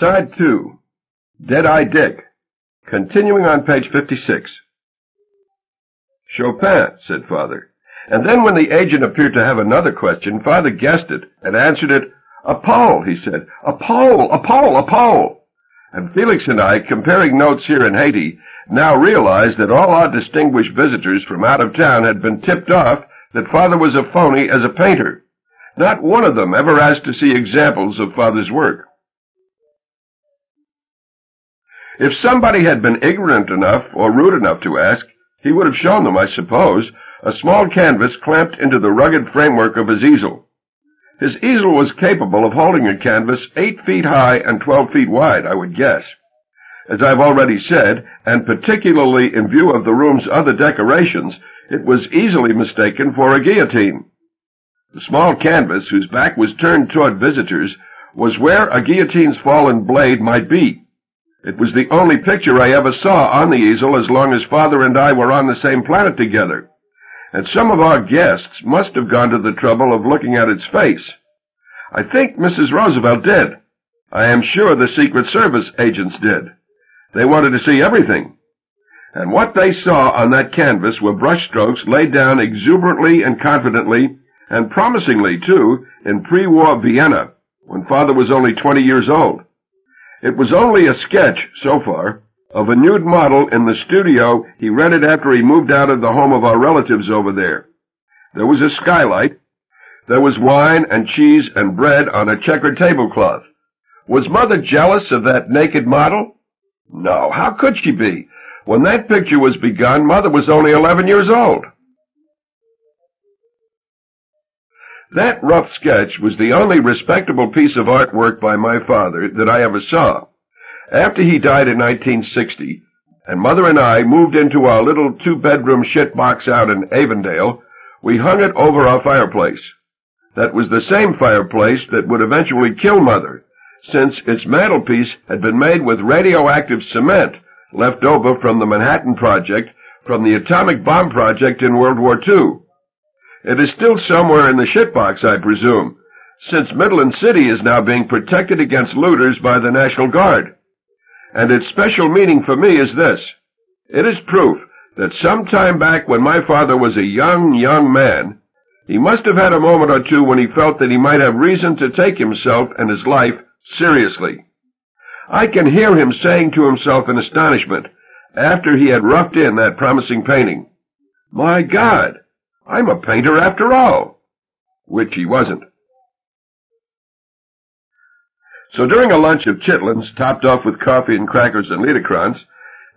Side 2. Dead-Eye Dick. Continuing on page 56. Chopin, said Father. And then when the agent appeared to have another question, Father guessed it and answered it, a pole, he said. A pole, a pole, a pole. And Felix and I, comparing notes here in Haiti, now realized that all our distinguished visitors from out of town had been tipped off that Father was a phony as a painter. Not one of them ever asked to see examples of Father's work. If somebody had been ignorant enough or rude enough to ask, he would have shown them, I suppose, a small canvas clamped into the rugged framework of his easel. His easel was capable of holding a canvas eight feet high and twelve feet wide, I would guess. As I've already said, and particularly in view of the room's other decorations, it was easily mistaken for a guillotine. The small canvas, whose back was turned toward visitors, was where a guillotine's fallen blade might be. It was the only picture I ever saw on the easel as long as Father and I were on the same planet together. And some of our guests must have gone to the trouble of looking at its face. I think Mrs. Roosevelt did. I am sure the Secret Service agents did. They wanted to see everything. And what they saw on that canvas were brushstrokes laid down exuberantly and confidently, and promisingly, too, in pre-war Vienna, when Father was only 20 years old. It was only a sketch, so far, of a nude model in the studio he rented after he moved out of the home of our relatives over there. There was a skylight. There was wine and cheese and bread on a checkered tablecloth. Was Mother jealous of that naked model? No, how could she be? When that picture was begun, Mother was only 11 years old. That rough sketch was the only respectable piece of artwork by my father that I ever saw. After he died in 1960, and Mother and I moved into our little two-bedroom shitbox out in Avondale, we hung it over our fireplace. That was the same fireplace that would eventually kill Mother, since its mantelpiece had been made with radioactive cement left over from the Manhattan Project from the atomic bomb project in World War II. It is still somewhere in the shitbox, I presume, since Midland City is now being protected against looters by the National Guard. And its special meaning for me is this. It is proof that some time back when my father was a young, young man, he must have had a moment or two when he felt that he might have reason to take himself and his life seriously. I can hear him saying to himself in astonishment, after he had roughed in that promising painting, My God, I'm a painter after all. Which he wasn't. So during a lunch of chitlins, topped off with coffee and crackers and Liederkranz,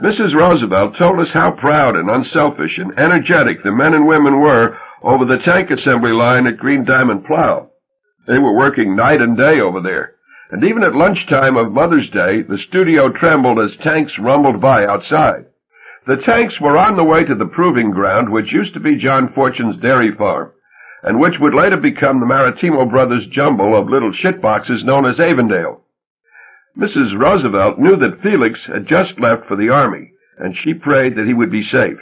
Mrs. Roosevelt told us how proud and unselfish and energetic the men and women were over the tank assembly line at Green Diamond Plow. They were working night and day over there, and even at lunchtime of Mother's Day, the studio trembled as tanks rumbled by outside. The tanks were on the way to the proving ground, which used to be John Fortune's dairy farm, and which would later become the Maritimo brothers' jumble of little shitboxes known as Avondale. Mrs. Roosevelt knew that Felix had just left for the army, and she prayed that he would be safe.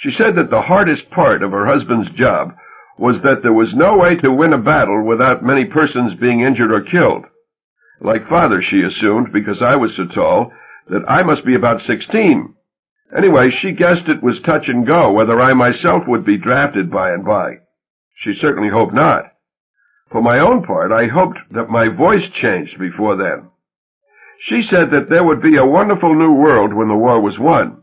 She said that the hardest part of her husband's job was that there was no way to win a battle without many persons being injured or killed. Like father, she assumed, because I was so tall, that I must be about sixteen, Anyway, she guessed it was touch and go whether I myself would be drafted by and by. She certainly hoped not. For my own part, I hoped that my voice changed before then. She said that there would be a wonderful new world when the war was won.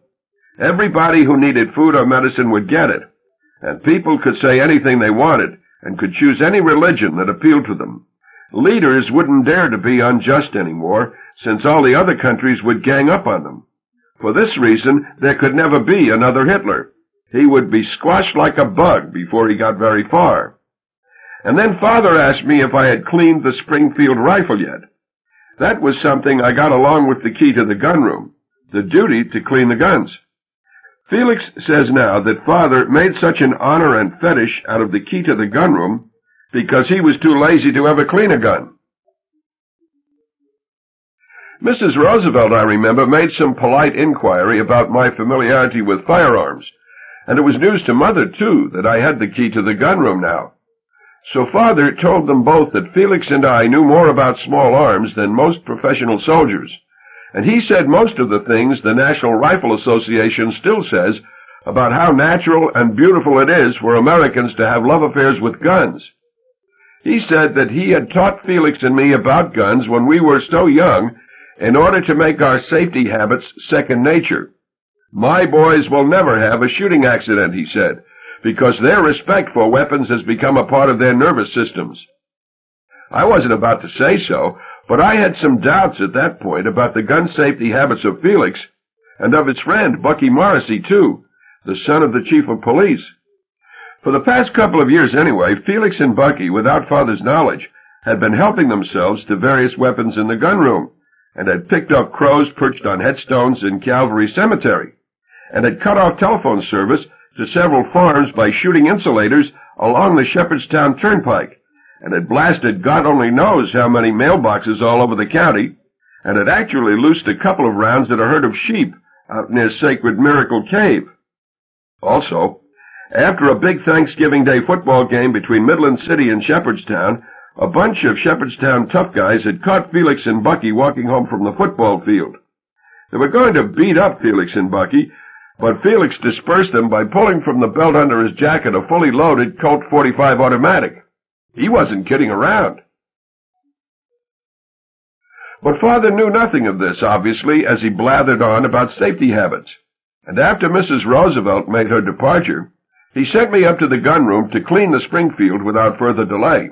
Everybody who needed food or medicine would get it, and people could say anything they wanted and could choose any religion that appealed to them. Leaders wouldn't dare to be unjust anymore, since all the other countries would gang up on them. For this reason, there could never be another Hitler. He would be squashed like a bug before he got very far. And then father asked me if I had cleaned the Springfield rifle yet. That was something I got along with the key to the gunroom, the duty to clean the guns. Felix says now that father made such an honor and fetish out of the key to the gunroom because he was too lazy to ever clean a gun. Mrs. Roosevelt, I remember, made some polite inquiry about my familiarity with firearms, and it was news to Mother, too, that I had the key to the gunroom now. So father told them both that Felix and I knew more about small arms than most professional soldiers. And he said most of the things the National Rifle Association still says about how natural and beautiful it is for Americans to have love affairs with guns. He said that he had taught Felix and me about guns when we were so young in order to make our safety habits second nature. My boys will never have a shooting accident, he said, because their respect for weapons has become a part of their nervous systems. I wasn't about to say so, but I had some doubts at that point about the gun safety habits of Felix, and of his friend, Bucky Morrissey, too, the son of the chief of police. For the past couple of years anyway, Felix and Bucky, without father's knowledge, had been helping themselves to various weapons in the gunroom, and had picked up crows perched on headstones in Calvary Cemetery, and had cut off telephone service to several farms by shooting insulators along the Shepherdstown Turnpike, and had blasted God only knows how many mailboxes all over the county, and had actually loosed a couple of rounds at a herd of sheep out near Sacred Miracle Cave. Also, after a big Thanksgiving Day football game between Midland City and Shepherdstown, a bunch of Shepherdstown tough guys had caught Felix and Bucky walking home from the football field. They were going to beat up Felix and Bucky, but Felix dispersed them by pulling from the belt under his jacket a fully loaded Colt 45 automatic. He wasn't kidding around. But father knew nothing of this, obviously, as he blathered on about safety habits. And after Mrs. Roosevelt made her departure, he sent me up to the gun room to clean the Springfield without further delay.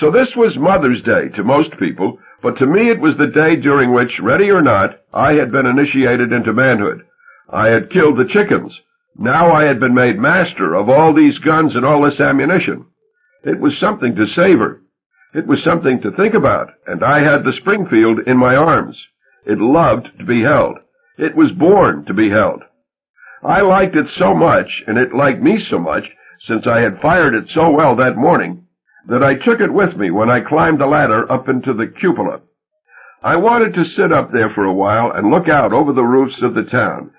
So this was Mother's Day to most people, but to me it was the day during which, ready or not, I had been initiated into manhood. I had killed the chickens. Now I had been made master of all these guns and all this ammunition. It was something to savor. It was something to think about, and I had the Springfield in my arms. It loved to be held. It was born to be held. I liked it so much, and it liked me so much, since I had fired it so well that morning, that I took it with me when I climbed the ladder up into the cupola. I wanted to sit up there for a while and look out over the roofs of the town,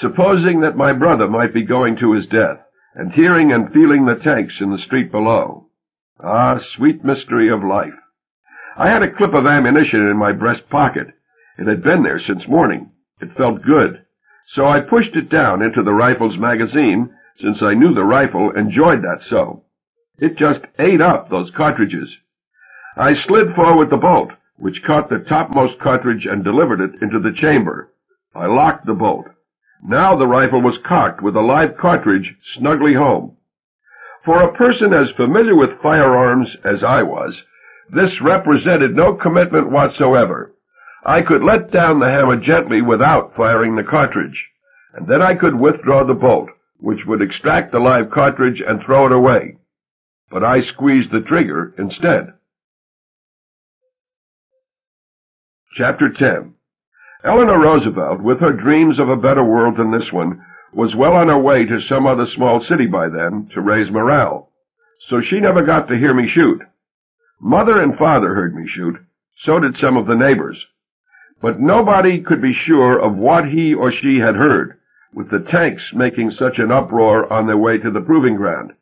supposing that my brother might be going to his death, and hearing and feeling the tanks in the street below. Ah, sweet mystery of life. I had a clip of ammunition in my breast pocket. It had been there since morning. It felt good. So I pushed it down into the rifle's magazine, since I knew the rifle enjoyed that so. It just ate up those cartridges. I slid forward the bolt, which caught the topmost cartridge and delivered it into the chamber. I locked the bolt. Now the rifle was cocked with a live cartridge snugly home. For a person as familiar with firearms as I was, this represented no commitment whatsoever. I could let down the hammer gently without firing the cartridge, and then I could withdraw the bolt, which would extract the live cartridge and throw it away but I squeezed the trigger instead. Chapter 10 Eleanor Roosevelt, with her dreams of a better world than this one, was well on her way to some other small city by then to raise morale, so she never got to hear me shoot. Mother and father heard me shoot, so did some of the neighbors. But nobody could be sure of what he or she had heard, with the tanks making such an uproar on their way to the proving ground.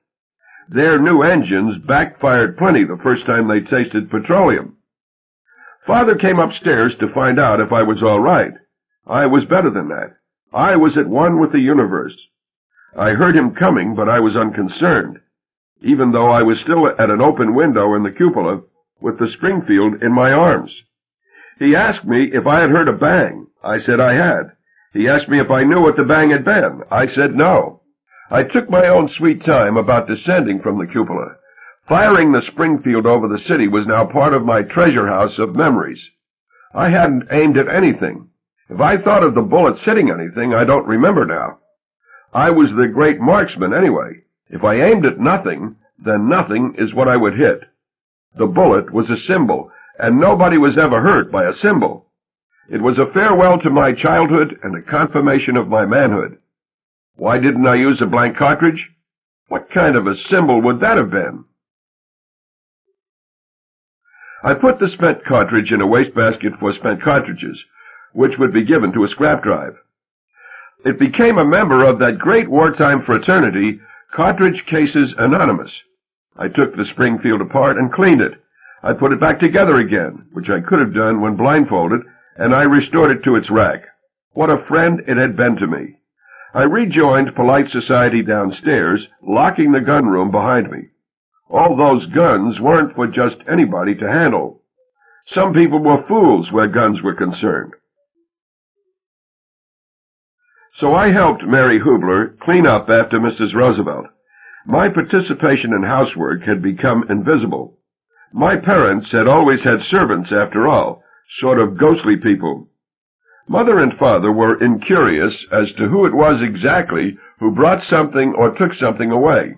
Their new engines backfired plenty the first time they tasted petroleum. Father came upstairs to find out if I was all right. I was better than that. I was at one with the universe. I heard him coming, but I was unconcerned, even though I was still at an open window in the cupola with the Springfield in my arms. He asked me if I had heard a bang. I said I had. He asked me if I knew what the bang had been. I said no. I took my own sweet time about descending from the cupola. Firing the Springfield over the city was now part of my treasure house of memories. I hadn't aimed at anything. If I thought of the bullet hitting anything, I don't remember now. I was the great marksman anyway. If I aimed at nothing, then nothing is what I would hit. The bullet was a symbol, and nobody was ever hurt by a symbol. It was a farewell to my childhood and a confirmation of my manhood. Why didn't I use a blank cartridge? What kind of a symbol would that have been? I put the spent cartridge in a wastebasket for spent cartridges, which would be given to a scrap drive. It became a member of that great wartime fraternity, Cartridge Cases Anonymous. I took the Springfield apart and cleaned it. I put it back together again, which I could have done when blindfolded, and I restored it to its rack. What a friend it had been to me. I rejoined polite society downstairs, locking the gun room behind me. All those guns weren't for just anybody to handle. Some people were fools where guns were concerned. So I helped Mary Hoobler clean up after Mrs. Roosevelt. My participation in housework had become invisible. My parents had always had servants after all, sort of ghostly people. Mother and father were incurious as to who it was exactly who brought something or took something away.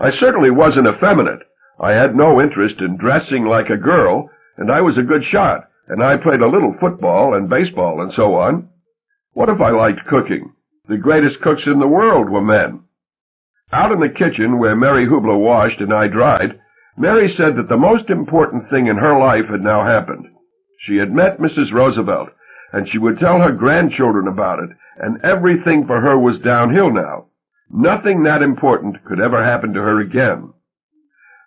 I certainly wasn't effeminate. I had no interest in dressing like a girl, and I was a good shot, and I played a little football and baseball and so on. What if I liked cooking? The greatest cooks in the world were men. Out in the kitchen where Mary Hoobler washed and I dried, Mary said that the most important thing in her life had now happened. She had met Mrs. Roosevelt, and she would tell her grandchildren about it, and everything for her was downhill now. Nothing that important could ever happen to her again.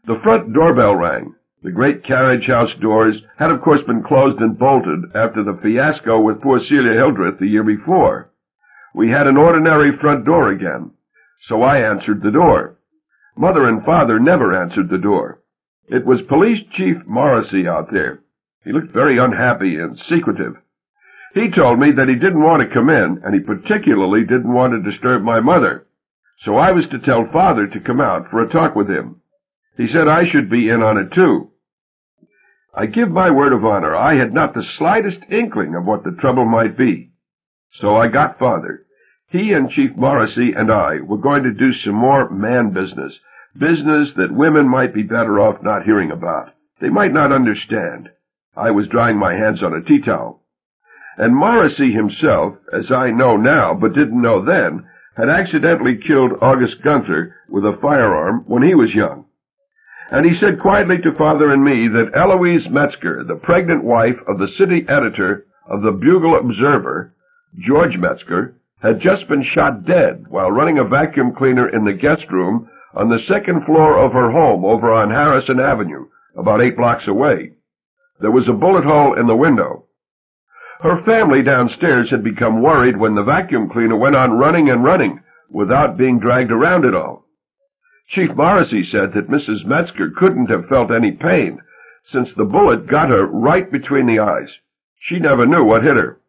The front doorbell rang. The great carriage house doors had of course been closed and bolted after the fiasco with poor Celia Hildreth the year before. We had an ordinary front door again, so I answered the door. Mother and father never answered the door. It was Police Chief Morrissey out there. He looked very unhappy and secretive. He told me that he didn't want to come in, and he particularly didn't want to disturb my mother. So I was to tell father to come out for a talk with him. He said I should be in on it too. I give my word of honor, I had not the slightest inkling of what the trouble might be. So I got father. He and Chief Morrissey and I were going to do some more man business, business that women might be better off not hearing about. They might not understand. I was drying my hands on a tea towel. And Morrissey himself, as I know now but didn't know then, had accidentally killed August Gunther with a firearm when he was young. And he said quietly to father and me that Eloise Metzger, the pregnant wife of the city editor of the Bugle Observer, George Metzger, had just been shot dead while running a vacuum cleaner in the guest room on the second floor of her home over on Harrison Avenue, about eight blocks away. There was a bullet hole in the window. Her family downstairs had become worried when the vacuum cleaner went on running and running without being dragged around at all. Chief Morrissey said that Mrs. Metzger couldn't have felt any pain, since the bullet got her right between the eyes. She never knew what hit her.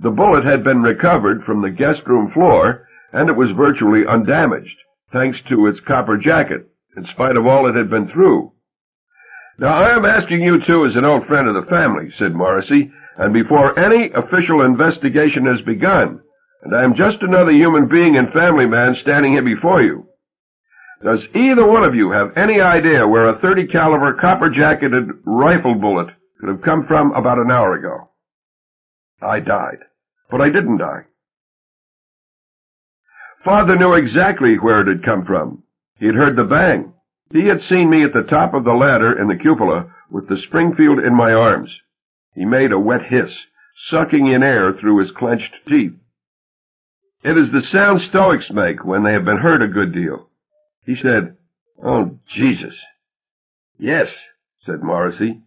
The bullet had been recovered from the guest room floor, and it was virtually undamaged, thanks to its copper jacket, in spite of all it had been through. Now I am asking you two as an old friend of the family, said Morrissey, and before any official investigation has begun, and I am just another human being and family man standing here before you. Does either one of you have any idea where a 30 caliber copper jacketed rifle bullet could have come from about an hour ago? I died, but I didn't die. Father knew exactly where it had come from. He had heard the bang. He had seen me at the top of the ladder in the cupola with the Springfield in my arms. He made a wet hiss, sucking in air through his clenched teeth. It is the sound Stoics make when they have been hurt a good deal. He said, Oh, Jesus. Yes, said Morrissey,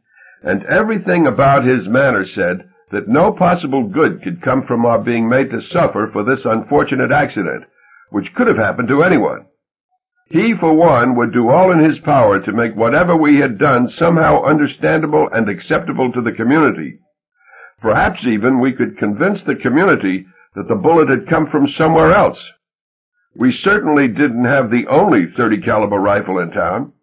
and everything about his manner said that no possible good could come from our being made to suffer for this unfortunate accident, which could have happened to anyone. He, for one, would do all in his power to make whatever we had done somehow understandable and acceptable to the community. Perhaps even we could convince the community that the bullet had come from somewhere else. We certainly didn't have the only 30 caliber rifle in town.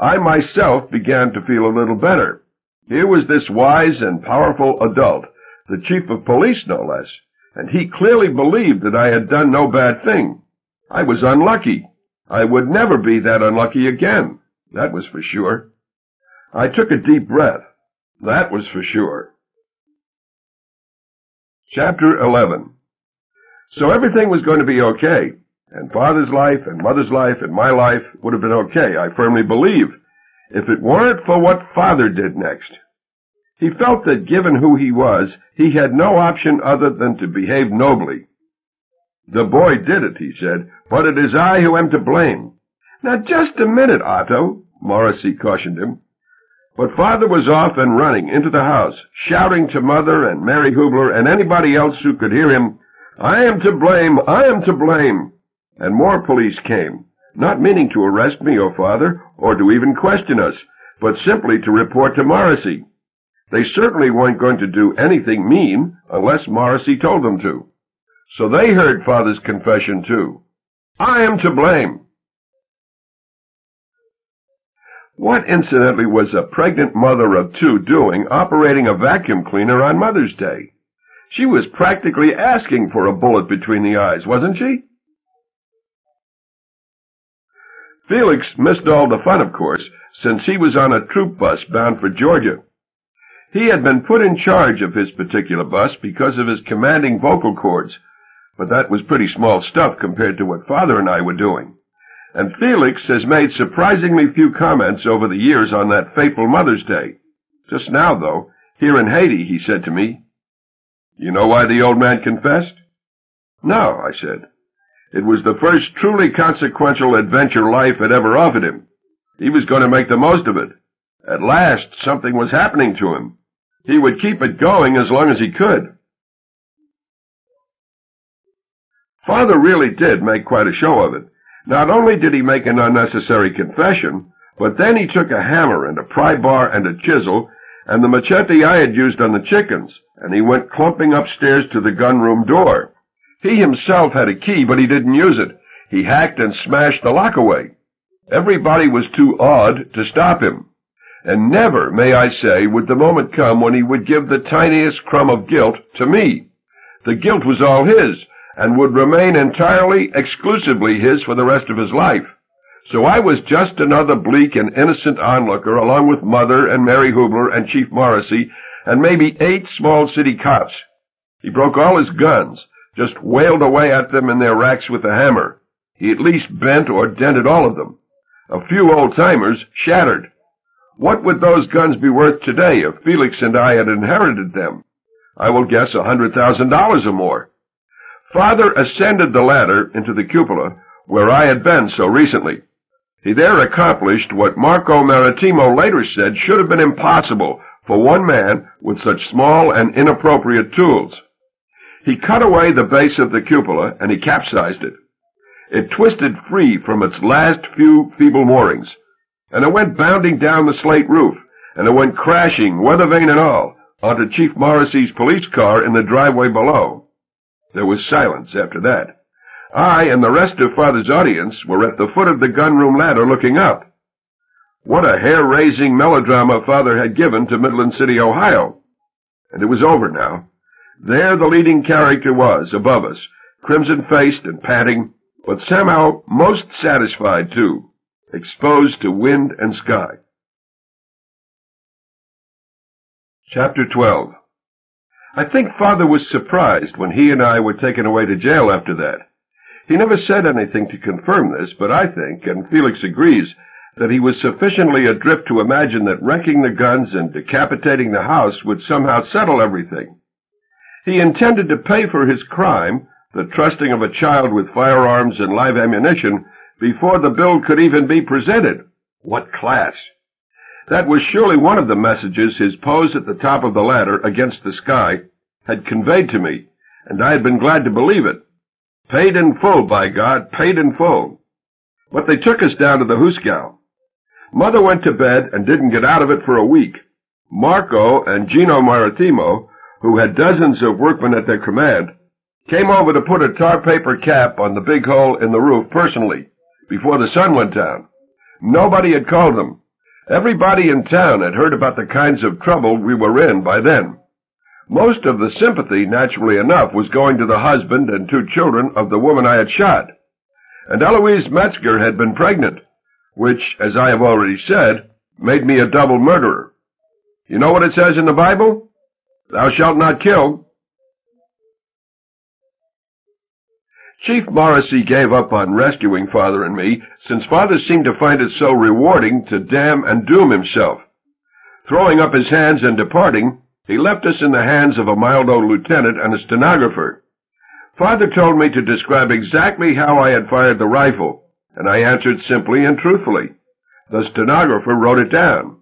I myself began to feel a little better. Here was this wise and powerful adult, the chief of police no less, and he clearly believed that I had done no bad thing. I was unlucky. I would never be that unlucky again. That was for sure. I took a deep breath. That was for sure. Chapter 11 So everything was going to be okay, and father's life and mother's life and my life would have been okay, I firmly believe, if it weren't for what father did next. He felt that given who he was, he had no option other than to behave nobly. The boy did it, he said, but it is I who am to blame. Now just a minute, Otto, Morrissey cautioned him. But father was off and running into the house, shouting to mother and Mary Hoobler and anybody else who could hear him, I am to blame, I am to blame. And more police came, not meaning to arrest me or father, or to even question us, but simply to report to Morrissey. They certainly weren't going to do anything mean unless Morrissey told them to. So they heard father's confession too. I am to blame. What, incidentally, was a pregnant mother of two doing operating a vacuum cleaner on Mother's Day? She was practically asking for a bullet between the eyes, wasn't she? Felix missed all the fun, of course, since he was on a troop bus bound for Georgia. He had been put in charge of his particular bus because of his commanding vocal cords, but that was pretty small stuff compared to what Father and I were doing and Felix has made surprisingly few comments over the years on that fateful Mother's Day. Just now, though, here in Haiti, he said to me, You know why the old man confessed? No, I said. It was the first truly consequential adventure life had ever offered him. He was going to make the most of it. At last, something was happening to him. He would keep it going as long as he could. Father really did make quite a show of it. Not only did he make an unnecessary confession, but then he took a hammer and a pry bar and a chisel and the machete I had used on the chickens, and he went clumping upstairs to the gunroom door. He himself had a key, but he didn't use it. He hacked and smashed the lock away. Everybody was too awed to stop him. And never, may I say, would the moment come when he would give the tiniest crumb of guilt to me. The guilt was all his, and would remain entirely, exclusively his for the rest of his life. So I was just another bleak and innocent onlooker along with Mother and Mary Hoobler and Chief Morrissey and maybe eight small city cops. He broke all his guns, just wailed away at them in their racks with a hammer. He at least bent or dented all of them. A few old-timers shattered. What would those guns be worth today if Felix and I had inherited them? I will guess a hundred thousand dollars or more. Father ascended the ladder into the cupola where I had been so recently. He there accomplished what Marco Maritimo later said should have been impossible for one man with such small and inappropriate tools. He cut away the base of the cupola and he capsized it. It twisted free from its last few feeble moorings, and it went bounding down the slate roof, and it went crashing, weather vane and all, onto Chief Morrissey's police car in the driveway below. There was silence after that. I and the rest of Father's audience were at the foot of the gunroom ladder looking up. What a hair-raising melodrama Father had given to Midland City, Ohio. And it was over now. There the leading character was, above us, crimson-faced and panting, but somehow most satisfied, too, exposed to wind and sky. Chapter 12 I think father was surprised when he and I were taken away to jail after that. He never said anything to confirm this, but I think, and Felix agrees, that he was sufficiently adrift to imagine that wrecking the guns and decapitating the house would somehow settle everything. He intended to pay for his crime, the trusting of a child with firearms and live ammunition, before the bill could even be presented. What class! That was surely one of the messages his pose at the top of the ladder against the sky had conveyed to me, and I had been glad to believe it. Paid in full, by God, paid in full. But they took us down to the Hooskow. Mother went to bed and didn't get out of it for a week. Marco and Gino Maritimo, who had dozens of workmen at their command, came over to put a tar paper cap on the big hole in the roof personally, before the sun went down. Nobody had called them. Everybody in town had heard about the kinds of trouble we were in by then. Most of the sympathy, naturally enough, was going to the husband and two children of the woman I had shot. And Eloise Metzger had been pregnant, which, as I have already said, made me a double murderer. You know what it says in the Bible? Thou shalt not kill. Chief Morrissey gave up on rescuing Father and me, since Father seemed to find it so rewarding to damn and doom himself. Throwing up his hands and departing, he left us in the hands of a mild old lieutenant and a stenographer. Father told me to describe exactly how I had fired the rifle, and I answered simply and truthfully. The stenographer wrote it down.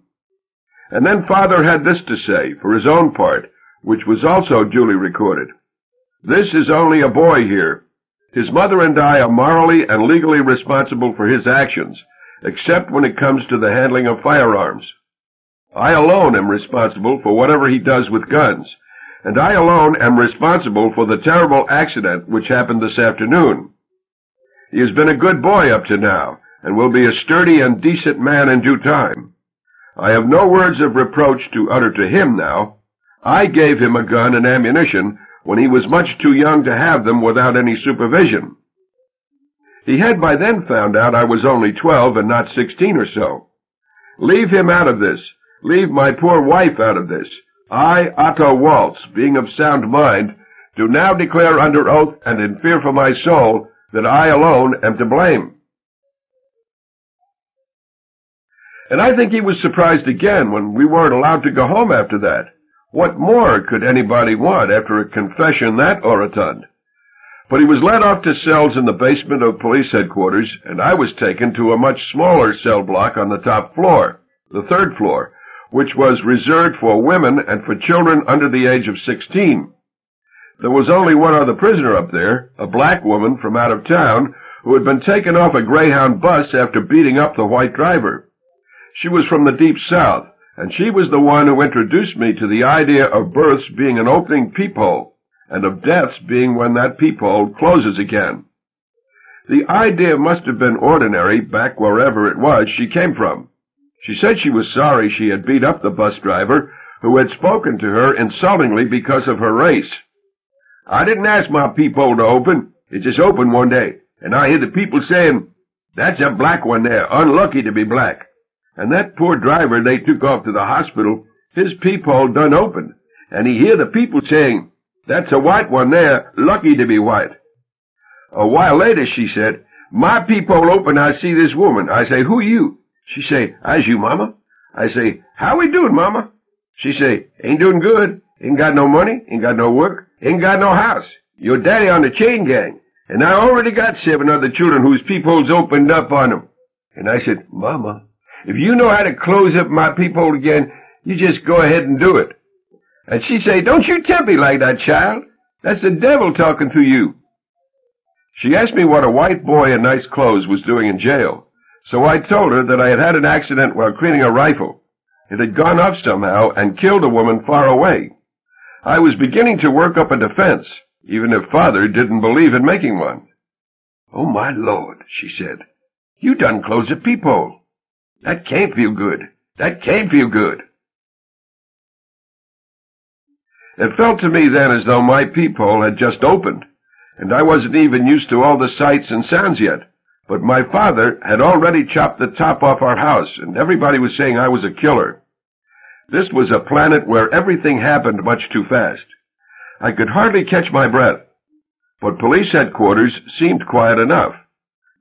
And then father had this to say, for his own part, which was also duly recorded. This is only a boy here. His mother and I are morally and legally responsible for his actions, except when it comes to the handling of firearms. I alone am responsible for whatever he does with guns, and I alone am responsible for the terrible accident which happened this afternoon. He has been a good boy up to now, and will be a sturdy and decent man in due time. I have no words of reproach to utter to him now. I gave him a gun and ammunition when he was much too young to have them without any supervision. He had by then found out I was only twelve and not sixteen or so. Leave him out of this. Leave my poor wife out of this. I, Otto Waltz, being of sound mind, do now declare under oath and in fear for my soul that I alone am to blame. And I think he was surprised again when we weren't allowed to go home after that. What more could anybody want after a confession that orotund? But he was led off to cells in the basement of police headquarters, and I was taken to a much smaller cell block on the top floor, the third floor, which was reserved for women and for children under the age of 16. There was only one other prisoner up there, a black woman from out of town, who had been taken off a Greyhound bus after beating up the white driver. She was from the deep south, and she was the one who introduced me to the idea of births being an opening peephole, and of deaths being when that peephole closes again. The idea must have been ordinary back wherever it was she came from. She said she was sorry she had beat up the bus driver, who had spoken to her insultingly because of her race. I didn't ask my peephole to open. It just opened one day, and I hear the people saying, that's a black one there, unlucky to be black. And that poor driver they took off to the hospital, his peephole done opened, and he hear the people saying, that's a white one there, lucky to be white. A while later she said, my peephole open, I see this woman. I say, who you? She say, I's you, mama. I say, how we doing, mama? She say, ain't doing good. Ain't got no money, ain't got no work, Ain't got no house. Your daddy on the chain gang. And I already got seven other children whose peepholes opened up on them. And I said, Mama, if you know how to close up my peephole again, you just go ahead and do it. And she say, don't you tempt me like that, child. That's the devil talking to you. She asked me what a white boy in nice clothes was doing in jail. So I told her that I had had an accident while cleaning a rifle. It had gone off somehow and killed a woman far away. I was beginning to work up a defense, even if father didn't believe in making one. Oh, my lord, she said, you done close a peephole. That can't feel good. That can't feel good. It felt to me then as though my peephole had just opened, and I wasn't even used to all the sights and sounds yet. But my father had already chopped the top off our house, and everybody was saying I was a killer. This was a planet where everything happened much too fast. I could hardly catch my breath. But police headquarters seemed quiet enough.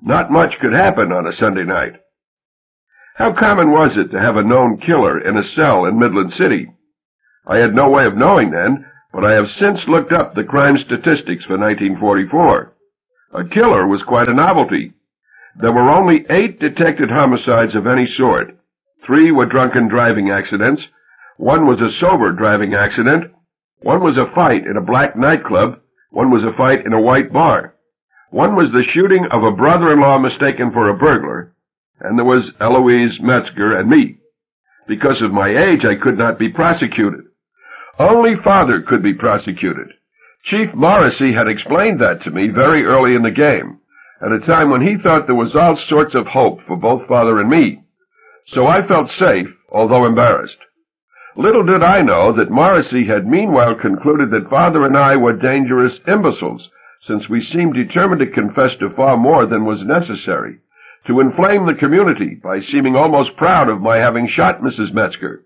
Not much could happen on a Sunday night. How common was it to have a known killer in a cell in Midland City? I had no way of knowing then, but I have since looked up the crime statistics for 1944. A killer was quite a novelty. There were only eight detected homicides of any sort. Three were drunken driving accidents, one was a sober driving accident. One was a fight in a black nightclub. One was a fight in a white bar. One was the shooting of a brother-in-law mistaken for a burglar. And there was Eloise Metzger and me. Because of my age, I could not be prosecuted. Only father could be prosecuted. Chief Morrissey had explained that to me very early in the game, at a time when he thought there was all sorts of hope for both father and me. So I felt safe, although embarrassed. Little did I know that Morrissey had meanwhile concluded that father and I were dangerous imbeciles, since we seemed determined to confess to far more than was necessary, to inflame the community by seeming almost proud of my having shot Mrs. Metzger.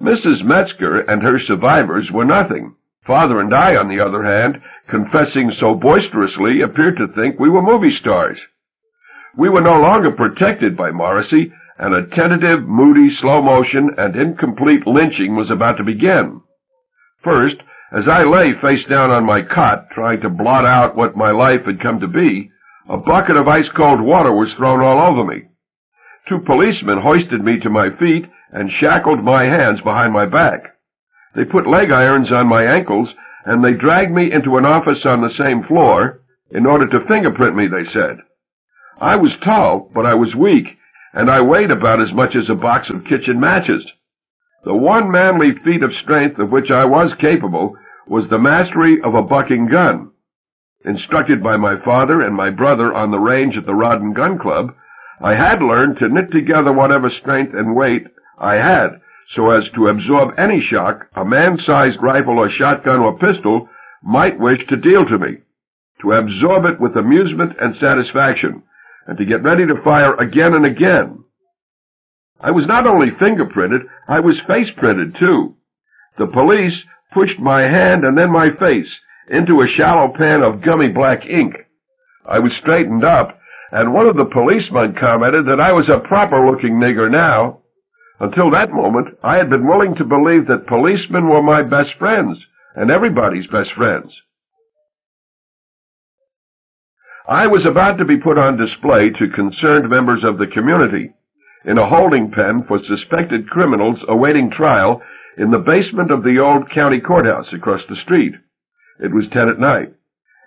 Mrs. Metzger and her survivors were nothing. Father and I, on the other hand, confessing so boisterously, appeared to think we were movie stars. We were no longer protected by Morrissey, and a tentative, moody, slow motion, and incomplete lynching was about to begin. First, as I lay face down on my cot, trying to blot out what my life had come to be, A bucket of ice-cold water was thrown all over me. Two policemen hoisted me to my feet and shackled my hands behind my back. They put leg irons on my ankles, and they dragged me into an office on the same floor in order to fingerprint me, they said. I was tall, but I was weak, and I weighed about as much as a box of kitchen matches. The one manly feat of strength of which I was capable was the mastery of a bucking gun. Instructed by my father and my brother on the range at the Rod and Gun Club, I had learned to knit together whatever strength and weight I had so as to absorb any shock a man-sized rifle or shotgun or pistol might wish to deal to me, to absorb it with amusement and satisfaction, and to get ready to fire again and again. I was not only fingerprinted, I was face-printed too. The police pushed my hand and then my face into a shallow pan of gummy black ink. I was straightened up, and one of the policemen commented that I was a proper-looking nigger now. Until that moment, I had been willing to believe that policemen were my best friends, and everybody's best friends. I was about to be put on display to concerned members of the community in a holding pen for suspected criminals awaiting trial in the basement of the old county courthouse across the street. It was ten at night.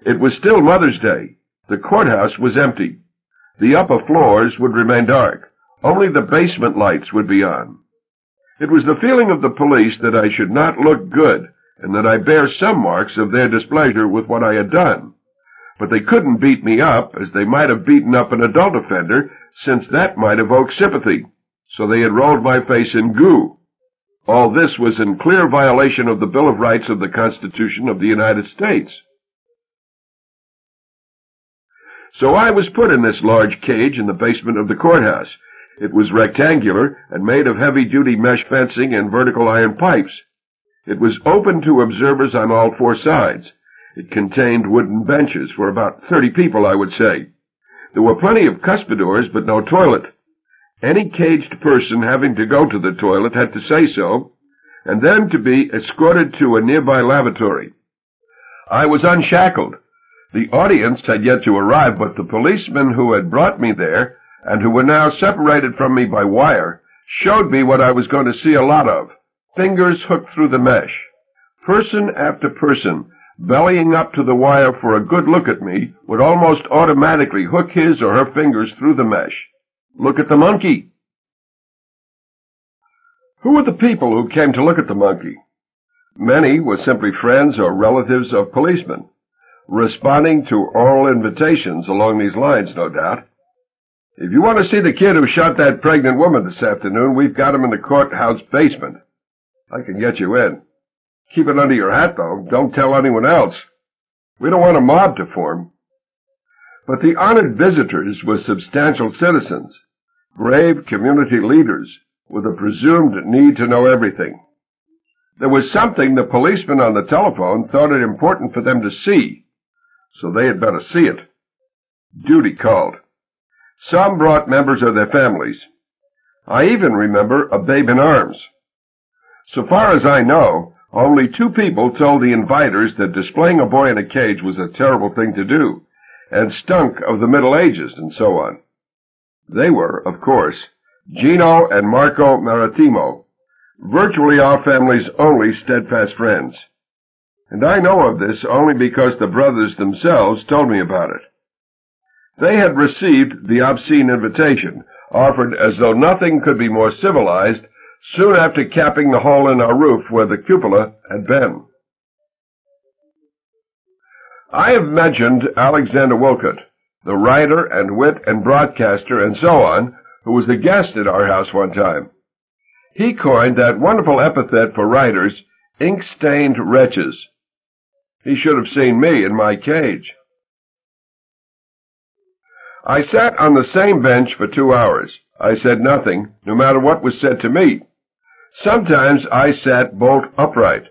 It was still Mother's Day. The courthouse was empty. The upper floors would remain dark. Only the basement lights would be on. It was the feeling of the police that I should not look good, and that I bear some marks of their displeasure with what I had done. But they couldn't beat me up, as they might have beaten up an adult offender, since that might evoke sympathy. So they had rolled my face in goo. All this was in clear violation of the Bill of Rights of the Constitution of the United States. So I was put in this large cage in the basement of the courthouse. It was rectangular and made of heavy-duty mesh fencing and vertical iron pipes. It was open to observers on all four sides. It contained wooden benches for about thirty people, I would say. There were plenty of cuspidors, but no toilet. Any caged person having to go to the toilet had to say so, and then to be escorted to a nearby lavatory. I was unshackled. The audience had yet to arrive, but the policemen who had brought me there, and who were now separated from me by wire, showed me what I was going to see a lot of. Fingers hooked through the mesh. Person after person, bellying up to the wire for a good look at me, would almost automatically hook his or her fingers through the mesh. Look at the monkey. Who were the people who came to look at the monkey? Many were simply friends or relatives of policemen, responding to oral invitations along these lines, no doubt. If you want to see the kid who shot that pregnant woman this afternoon, we've got him in the courthouse basement. I can get you in. Keep it under your hat, though. Don't tell anyone else. We don't want a mob to form. But the honored visitors were substantial citizens grave community leaders with a presumed need to know everything. There was something the policeman on the telephone thought it important for them to see, so they had better see it. Duty called. Some brought members of their families. I even remember a babe in arms. So far as I know, only two people told the inviters that displaying a boy in a cage was a terrible thing to do, and stunk of the Middle Ages and so on. They were, of course, Gino and Marco Maritimo, virtually our family's only steadfast friends. And I know of this only because the brothers themselves told me about it. They had received the obscene invitation, offered as though nothing could be more civilized, soon after capping the hole in our roof where the cupola had been. I have mentioned Alexander Woollcott, the writer and wit and broadcaster and so on, who was a guest at our house one time. He coined that wonderful epithet for writers, ink-stained wretches. He should have seen me in my cage. I sat on the same bench for two hours. I said nothing, no matter what was said to me. Sometimes I sat bolt upright.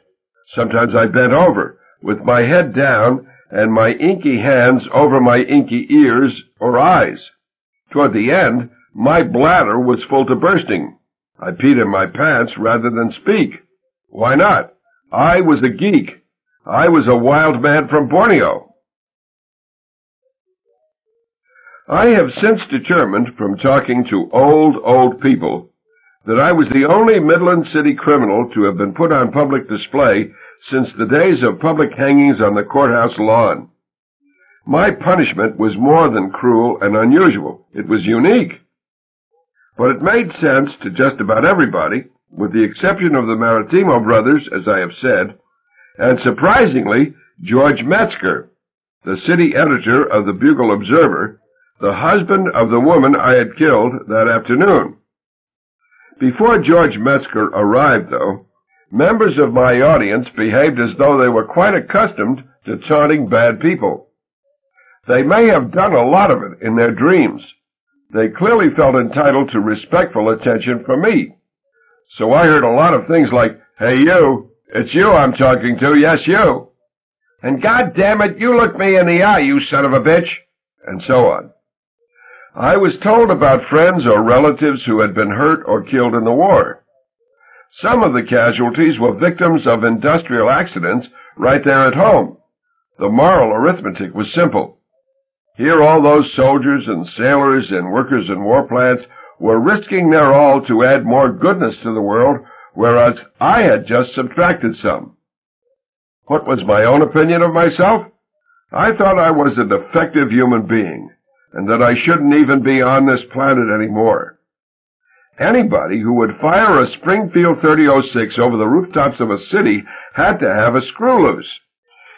Sometimes I bent over, with my head down and my inky hands over my inky ears or eyes. Toward the end, my bladder was full to bursting. I peed in my pants rather than speak. Why not? I was a geek. I was a wild man from Borneo. I have since determined from talking to old, old people that I was the only Midland City criminal to have been put on public display since the days of public hangings on the courthouse lawn. My punishment was more than cruel and unusual. It was unique. But it made sense to just about everybody, with the exception of the Maritimo brothers, as I have said, and surprisingly, George Metzger, the city editor of the Bugle Observer, the husband of the woman I had killed that afternoon. Before George Metzger arrived, though, members of my audience behaved as though they were quite accustomed to taunting bad people. They may have done a lot of it in their dreams. They clearly felt entitled to respectful attention from me. So I heard a lot of things like, Hey you, it's you I'm talking to, yes you. And God damn it, you look me in the eye, you son of a bitch. And so on. I was told about friends or relatives who had been hurt or killed in the war. Some of the casualties were victims of industrial accidents right there at home. The moral arithmetic was simple. Here all those soldiers and sailors and workers in war plants were risking their all to add more goodness to the world, whereas I had just subtracted some. What was my own opinion of myself? I thought I was a defective human being, and that I shouldn't even be on this planet anymore. Anybody who would fire a Springfield 3006 over the rooftops of a city had to have a screw loose.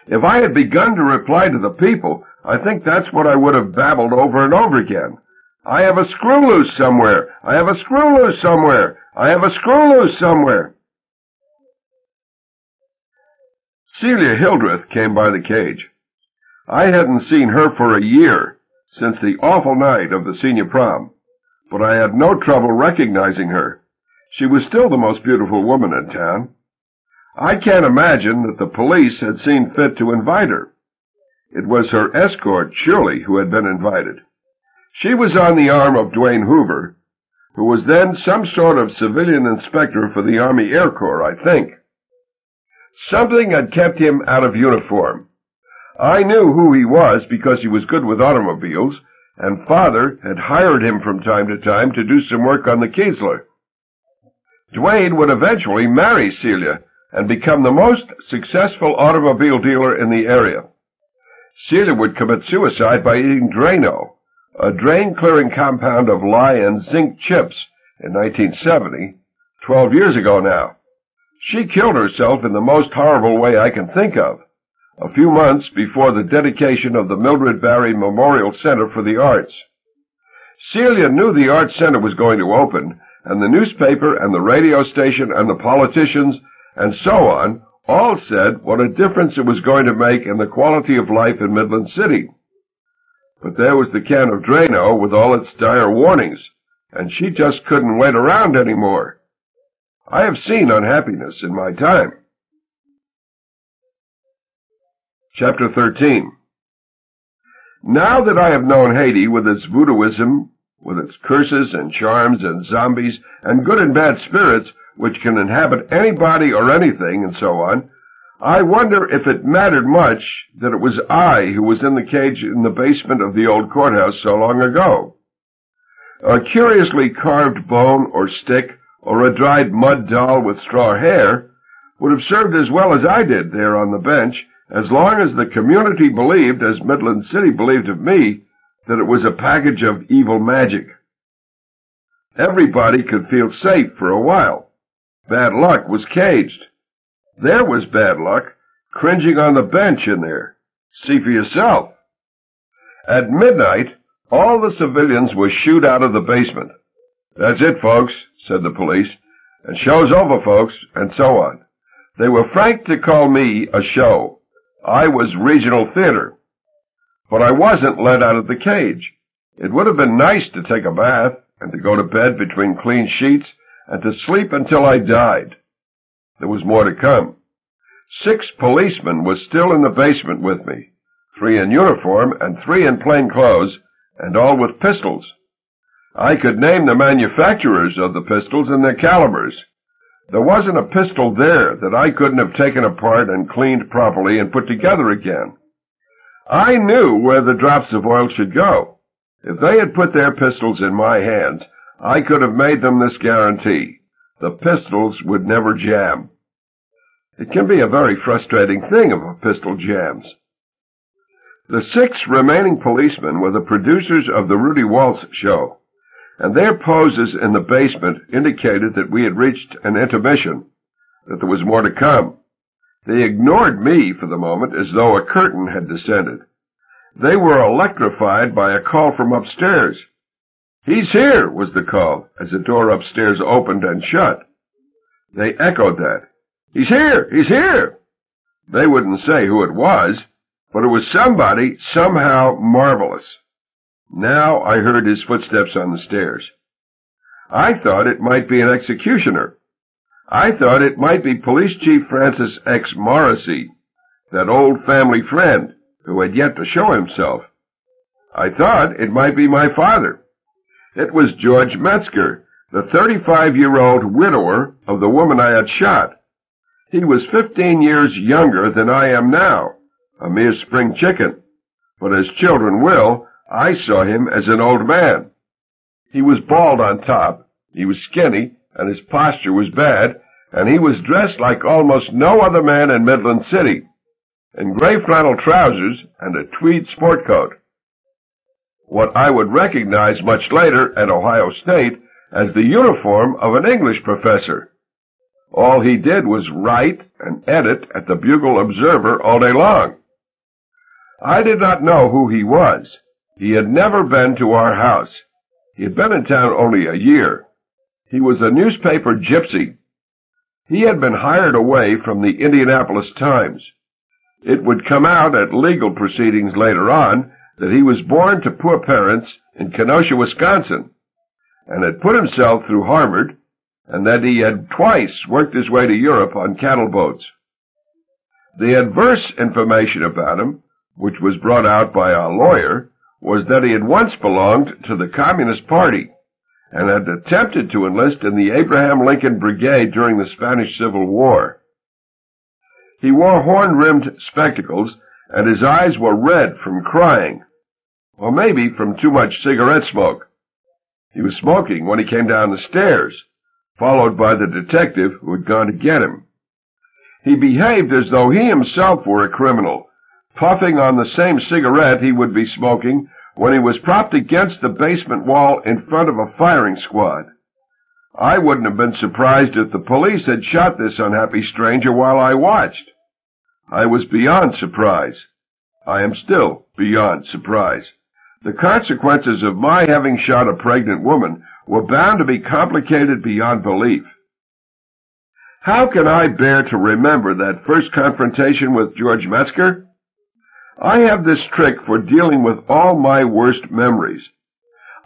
If I had begun to reply to the people, I think that's what I would have babbled over and over again. I have a screw loose somewhere. I have a screw loose somewhere. I have a screw loose somewhere. Celia Hildreth came by the cage. I hadn't seen her for a year, since the awful night of the senior prom, but I had no trouble recognizing her. She was still the most beautiful woman in town. I can't imagine that the police had seen fit to invite her. It was her escort, surely, who had been invited. She was on the arm of Dwayne Hoover, who was then some sort of civilian inspector for the Army Air Corps, I think. Something had kept him out of uniform. I knew who he was because he was good with automobiles, and father had hired him from time to time to do some work on the Keedsler. Dwayne would eventually marry Celia and become the most successful automobile dealer in the area. Celia would commit suicide by eating Drano, a drain-clearing compound of lye and zinc chips in 1970, 12 years ago now. She killed herself in the most horrible way I can think of a few months before the dedication of the Mildred Barry Memorial Center for the Arts. Celia knew the Arts Center was going to open, and the newspaper and the radio station and the politicians and so on all said what a difference it was going to make in the quality of life in Midland City. But there was the can of Drano with all its dire warnings, and she just couldn't wait around anymore. I have seen unhappiness in my time. Chapter 13 Now that I have known Haiti with its voodooism, with its curses and charms and zombies and good and bad spirits which can inhabit anybody or anything and so on, I wonder if it mattered much that it was I who was in the cage in the basement of the old courthouse so long ago. A curiously carved bone or stick or a dried mud doll with straw hair would have served as well as I did there on the bench as long as the community believed, as Midland City believed of me, that it was a package of evil magic. Everybody could feel safe for a while. Bad luck was caged. There was bad luck, cringing on the bench in there. See for yourself. At midnight, all the civilians were shooed out of the basement. That's it, folks, said the police. And show's over, folks, and so on. They were frank to call me a show. I was regional theater. But I wasn't let out of the cage. It would have been nice to take a bath and to go to bed between clean sheets and to sleep until I died. There was more to come. Six policemen were still in the basement with me, three in uniform and three in plain clothes, and all with pistols. I could name the manufacturers of the pistols and their calibers. There wasn't a pistol there that I couldn't have taken apart and cleaned properly and put together again. I knew where the drops of oil should go. If they had put their pistols in my hands, I could have made them this guarantee. The pistols would never jam. It can be a very frustrating thing if a pistol jams. The six remaining policemen were the producers of the Rudy Waltz show, and their poses in the basement indicated that we had reached an intermission, that there was more to come. They ignored me for the moment as though a curtain had descended. They were electrified by a call from upstairs. He's here, was the call, as the door upstairs opened and shut. They echoed that. He's here! He's here! They wouldn't say who it was, but it was somebody somehow marvelous. Now I heard his footsteps on the stairs. I thought it might be an executioner. I thought it might be Police Chief Francis X. Morrissey, that old family friend who had yet to show himself. I thought it might be my father. It was George Metzger, the 35-year-old widower of the woman I had shot. He was 15 years younger than I am now, a mere spring chicken. But as children will, I saw him as an old man. He was bald on top, he was skinny, and his posture was bad, and he was dressed like almost no other man in Midland City, in gray flannel trousers and a tweed sport coat. What I would recognize much later at Ohio State as the uniform of an English professor. All he did was write and edit at the Bugle Observer all day long. I did not know who he was. He had never been to our house. He had been in town only a year. He was a newspaper gypsy. He had been hired away from the Indianapolis Times. It would come out at legal proceedings later on that he was born to poor parents in Kenosha, Wisconsin, and had put himself through Harvard, and that he had twice worked his way to Europe on cattle boats. The adverse information about him, which was brought out by our lawyer, was that he had once belonged to the Communist Party and had attempted to enlist in the Abraham Lincoln Brigade during the Spanish Civil War. He wore horn-rimmed spectacles, and his eyes were red from crying, or maybe from too much cigarette smoke. He was smoking when he came down the stairs, followed by the detective who had gone to get him. He behaved as though he himself were a criminal, puffing on the same cigarette he would be smoking when he was propped against the basement wall in front of a firing squad. I wouldn't have been surprised if the police had shot this unhappy stranger while I watched. I was beyond surprise. I am still beyond surprise. The consequences of my having shot a pregnant woman were bound to be complicated beyond belief. How can I bear to remember that first confrontation with George Metzger? I have this trick for dealing with all my worst memories.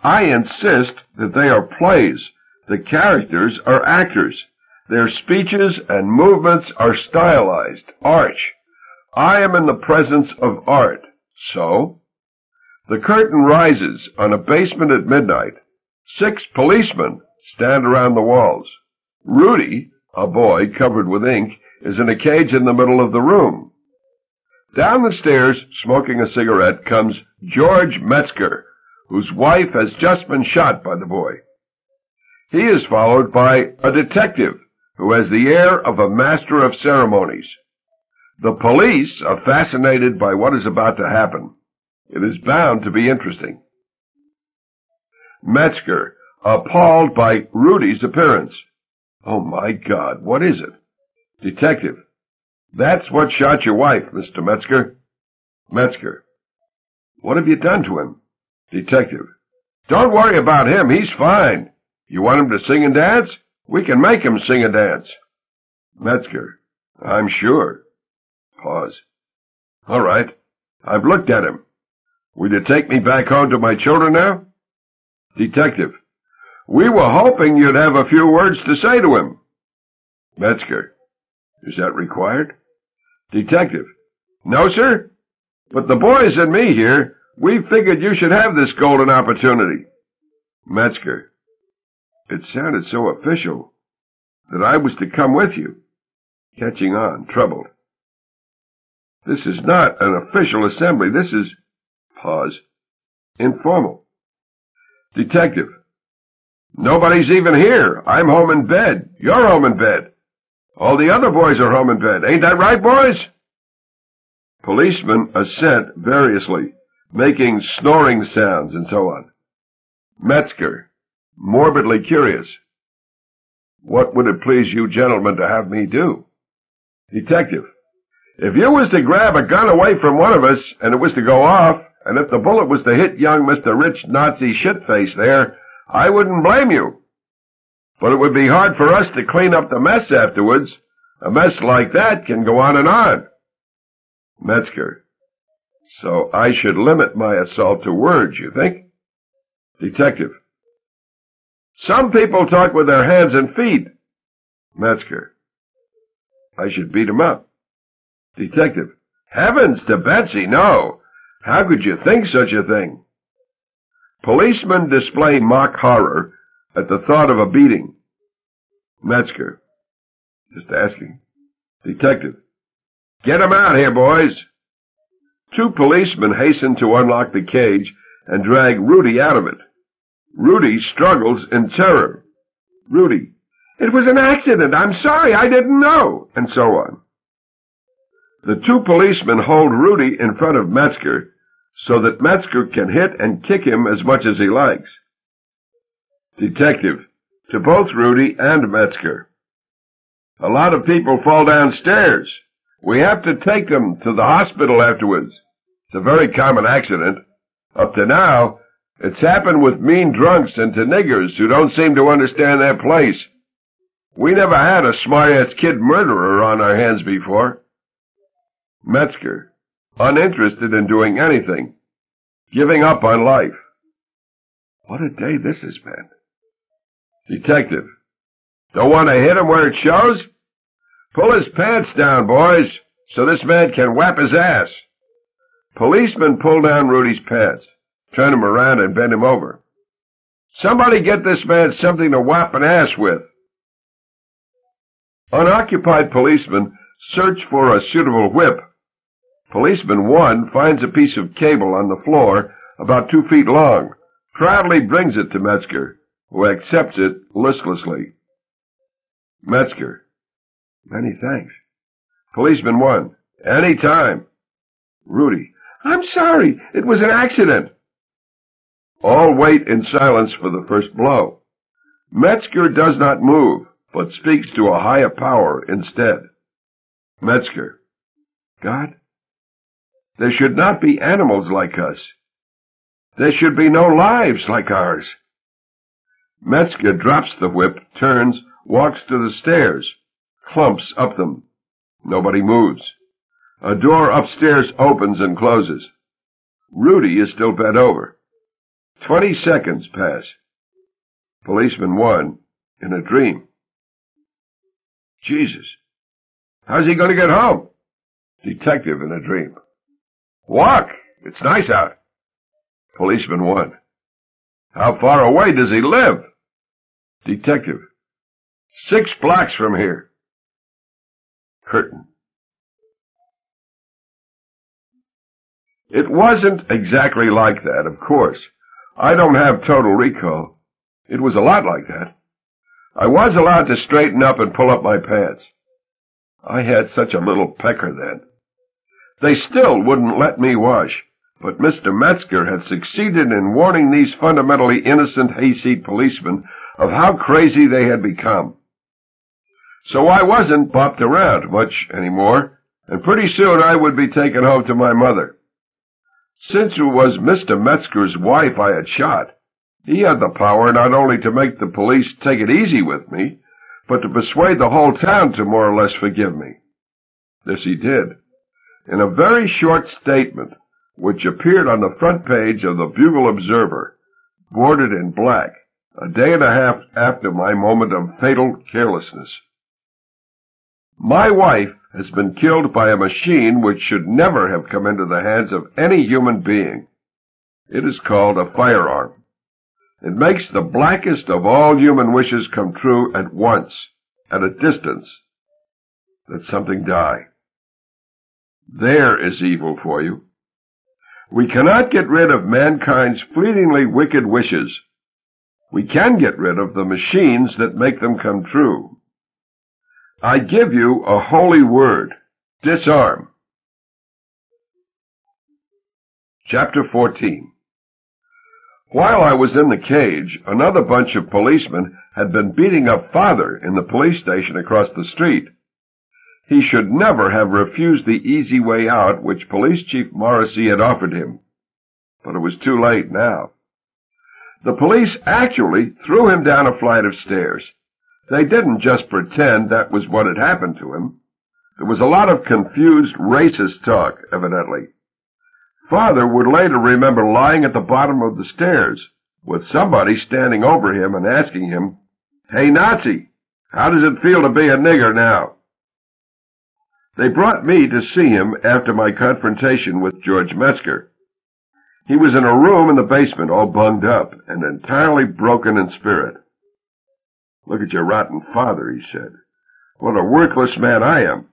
I insist that they are plays. The characters are actors. Their speeches and movements are stylized, arch. I am in the presence of art. So? The curtain rises on a basement at midnight. Six policemen stand around the walls. Rudy, a boy covered with ink, is in a cage in the middle of the room. Down the stairs, smoking a cigarette, comes George Metzger, whose wife has just been shot by the boy. He is followed by a detective who has the air of a master of ceremonies. The police are fascinated by what is about to happen. It is bound to be interesting. Metzger, appalled by Rudy's appearance. Oh my God, what is it? Detective, that's what shot your wife, Mr. Metzger. Metzger. What have you done to him? Detective. Don't worry about him. He's fine. You want him to sing and dance? We can make him sing and dance. Metzger. I'm sure. Pause. All right. I've looked at him. Will you take me back home to my children now? Detective. We were hoping you'd have a few words to say to him. Metzger. Is that required? Detective. No, sir. But the boys and me here, we figured you should have this golden opportunity. Metzger. It sounded so official that I was to come with you. Catching on, troubled. This is not an official assembly. This is, pause, informal. Detective. Nobody's even here. I'm home in bed. You're home in bed. All the other boys are home in bed. Ain't that right, boys? Policemen assent variously, making snoring sounds and so on. Metzger, morbidly curious. What would it please you gentlemen to have me do? Detective. If you was to grab a gun away from one of us, and it was to go off, and if the bullet was to hit young Mr. Rich Nazi Shitface there, I wouldn't blame you. But it would be hard for us to clean up the mess afterwards. A mess like that can go on and on. Metzger. So I should limit my assault to words, you think? Detective. Some people talk with their hands and feet. Metzger. I should beat him up. Detective. Heavens to Betsy, no. How could you think such a thing? Policemen display mock horror at the thought of a beating. Metzger. Just asking. Detective. Get him out here, boys. Two policemen hasten to unlock the cage and drag Rudy out of it. Rudy struggles in terror. Rudy. It was an accident. I'm sorry. I didn't know. And so on. The two policemen hold Rudy in front of Metzger so that Metzger can hit and kick him as much as he likes. Detective, to both Rudy and Metzger. A lot of people fall downstairs. We have to take them to the hospital afterwards. It's a very common accident. Up to now, it's happened with mean drunks and to niggers who don't seem to understand their place. We never had a smart-ass kid murderer on our hands before. Metzger, uninterested in doing anything, giving up on life. What a day this has been. Detective, don't want to hit him where it shows? Pull his pants down, boys, so this man can whap his ass. Policemen pull down Rudy's pants, turn him around and bend him over. Somebody get this man something to whap an ass with. Unoccupied policemen search for a suitable whip Policeman one finds a piece of cable on the floor about two feet long, proudly brings it to Metzger, who accepts it listlessly. Metzger. Many thanks. Policeman one. Any time. Rudy. I'm sorry. It was an accident. All wait in silence for the first blow. Metzger does not move, but speaks to a higher power instead. Metzger. God, there should not be animals like us. There should be no lives like ours. Metzger drops the whip, turns, walks to the stairs, clumps up them. Nobody moves. A door upstairs opens and closes. Rudy is still bent over. Twenty seconds pass. Policeman one, in a dream. Jesus. How's he going to get home? Detective in a dream. Walk. It's nice out. Policeman one. How far away does he live? Detective. Six blocks from here. Curtain. It wasn't exactly like that, of course. I don't have total recall. It was a lot like that. I was allowed to straighten up and pull up my pants. I had such a little pecker then. They still wouldn't let me wash, but Mr. Metzger had succeeded in warning these fundamentally innocent hayseed policemen of how crazy they had become. So I wasn't bopped around much anymore, and pretty soon I would be taken home to my mother. Since it was Mr. Metzger's wife I had shot, he had the power not only to make the police take it easy with me, but to persuade the whole town to more or less forgive me. This he did in a very short statement which appeared on the front page of the Bugle Observer, bordered in black, a day and a half after my moment of fatal carelessness. My wife has been killed by a machine which should never have come into the hands of any human being. It is called a firearm. It makes the blackest of all human wishes come true at once, at a distance. Let something die. There is evil for you. We cannot get rid of mankind's fleetingly wicked wishes, We can get rid of the machines that make them come true. I give you a holy word. Disarm. Chapter 14 While I was in the cage, another bunch of policemen had been beating up father in the police station across the street. He should never have refused the easy way out which Police Chief Morrissey had offered him. But it was too late now. The police actually threw him down a flight of stairs. They didn't just pretend that was what had happened to him. There was a lot of confused, racist talk, evidently. Father would later remember lying at the bottom of the stairs, with somebody standing over him and asking him, Hey Nazi, how does it feel to be a nigger now? They brought me to see him after my confrontation with George Metzger. He was in a room in the basement all bunged up and entirely broken in spirit. Look at your rotten father, he said. What a worthless man I am.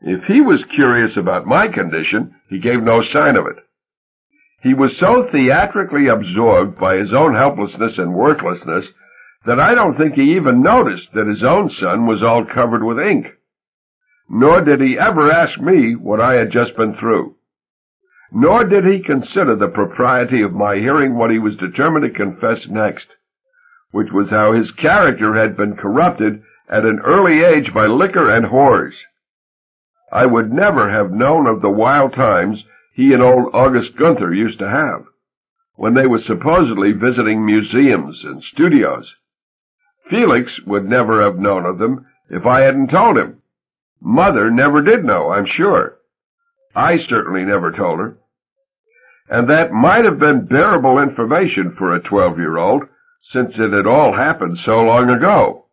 If he was curious about my condition, he gave no sign of it. He was so theatrically absorbed by his own helplessness and worthlessness that I don't think he even noticed that his own son was all covered with ink. Nor did he ever ask me what I had just been through nor did he consider the propriety of my hearing what he was determined to confess next, which was how his character had been corrupted at an early age by liquor and whores. I would never have known of the wild times he and old August Gunther used to have, when they were supposedly visiting museums and studios. Felix would never have known of them if I hadn't told him. Mother never did know, I'm sure. I certainly never told her. And that might have been bearable information for a 12-year-old, since it had all happened so long ago.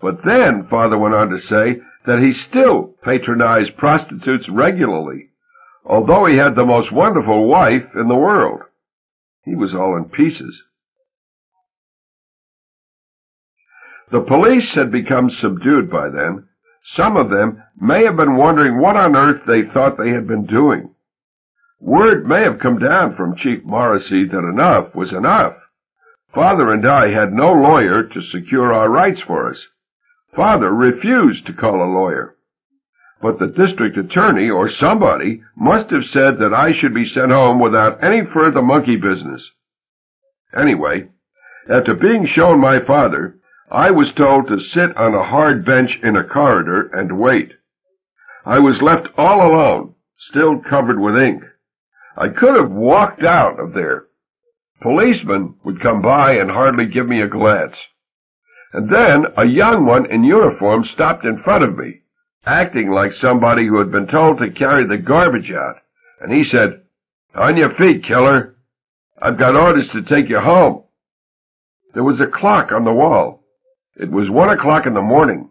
But then, Father went on to say that he still patronized prostitutes regularly, although he had the most wonderful wife in the world. He was all in pieces. The police had become subdued by then, some of them may have been wondering what on earth they thought they had been doing. Word may have come down from Chief Morrissey that enough was enough. Father and I had no lawyer to secure our rights for us. Father refused to call a lawyer. But the district attorney or somebody must have said that I should be sent home without any further monkey business. Anyway, after being shown my father, I was told to sit on a hard bench in a corridor and wait. I was left all alone, still covered with ink. I could have walked out of there. Policemen would come by and hardly give me a glance. And then a young one in uniform stopped in front of me, acting like somebody who had been told to carry the garbage out. And he said, On your feet, killer. I've got orders to take you home. There was a clock on the wall. It was one o'clock in the morning.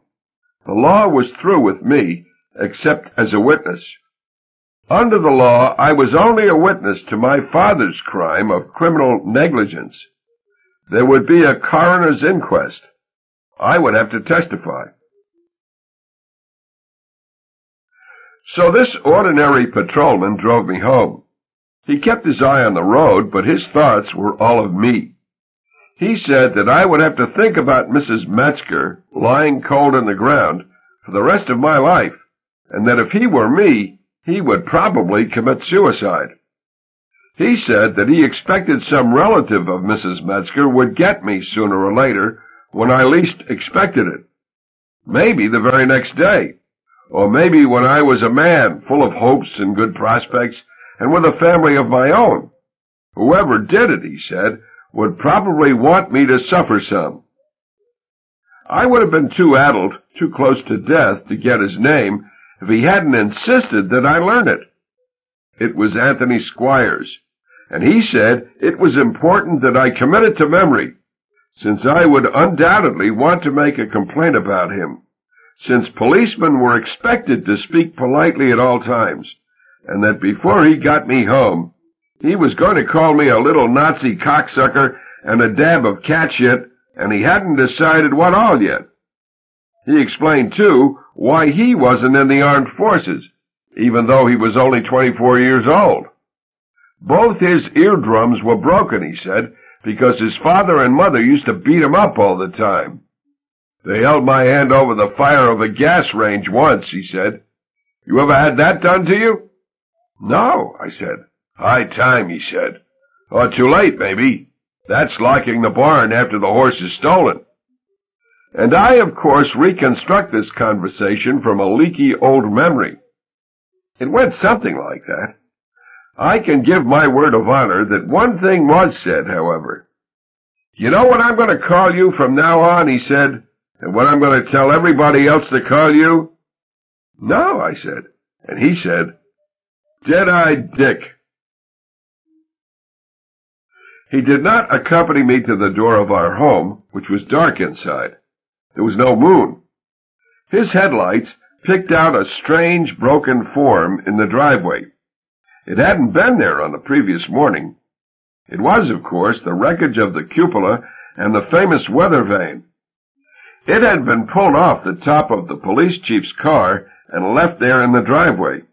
The law was through with me, except as a witness. Under the law, I was only a witness to my father's crime of criminal negligence. There would be a coroner's inquest. I would have to testify. So this ordinary patrolman drove me home. He kept his eye on the road, but his thoughts were all of me. He said that I would have to think about Mrs. Metzger lying cold in the ground for the rest of my life, and that if he were me, he would probably commit suicide. He said that he expected some relative of Mrs. Metzger would get me sooner or later when I least expected it. Maybe the very next day. Or maybe when I was a man full of hopes and good prospects and with a family of my own. Whoever did it, he said, would probably want me to suffer some. I would have been too addled, too close to death to get his name if he hadn't insisted that I learn it. It was Anthony Squires, and he said it was important that I commit it to memory, since I would undoubtedly want to make a complaint about him, since policemen were expected to speak politely at all times, and that before he got me home, he was going to call me a little Nazi cocksucker and a dab of cat shit, and he hadn't decided what all yet. He explained, too, why he wasn't in the armed forces, even though he was only 24 years old. Both his eardrums were broken, he said, because his father and mother used to beat him up all the time. They held my hand over the fire of a gas range once, he said. You ever had that done to you? No, I said. High time, he said. Or too late, maybe. That's locking the barn after the horse is stolen. And I, of course, reconstruct this conversation from a leaky old memory. It went something like that. I can give my word of honor that one thing was said, however. You know what I'm going to call you from now on, he said, and what I'm going to tell everybody else to call you? No, I said. And he said, Deadeye Dick. He did not accompany me to the door of our home, which was dark inside. There was no moon. His headlights picked out a strange broken form in the driveway. It hadn't been there on the previous morning. It was, of course, the wreckage of the cupola and the famous weather vane. It had been pulled off the top of the police chief's car and left there in the driveway.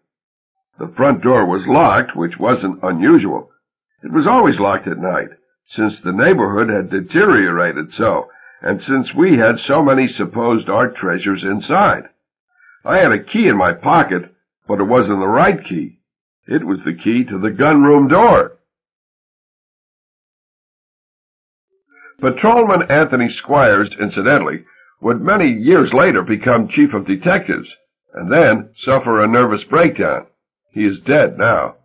The front door was locked, which wasn't unusual. It was always locked at night, since the neighborhood had deteriorated so, and since we had so many supposed art treasures inside. I had a key in my pocket, but it wasn't the right key. It was the key to the gunroom door. Patrolman Anthony Squires, incidentally, would many years later become chief of detectives, and then suffer a nervous breakdown. He is dead now.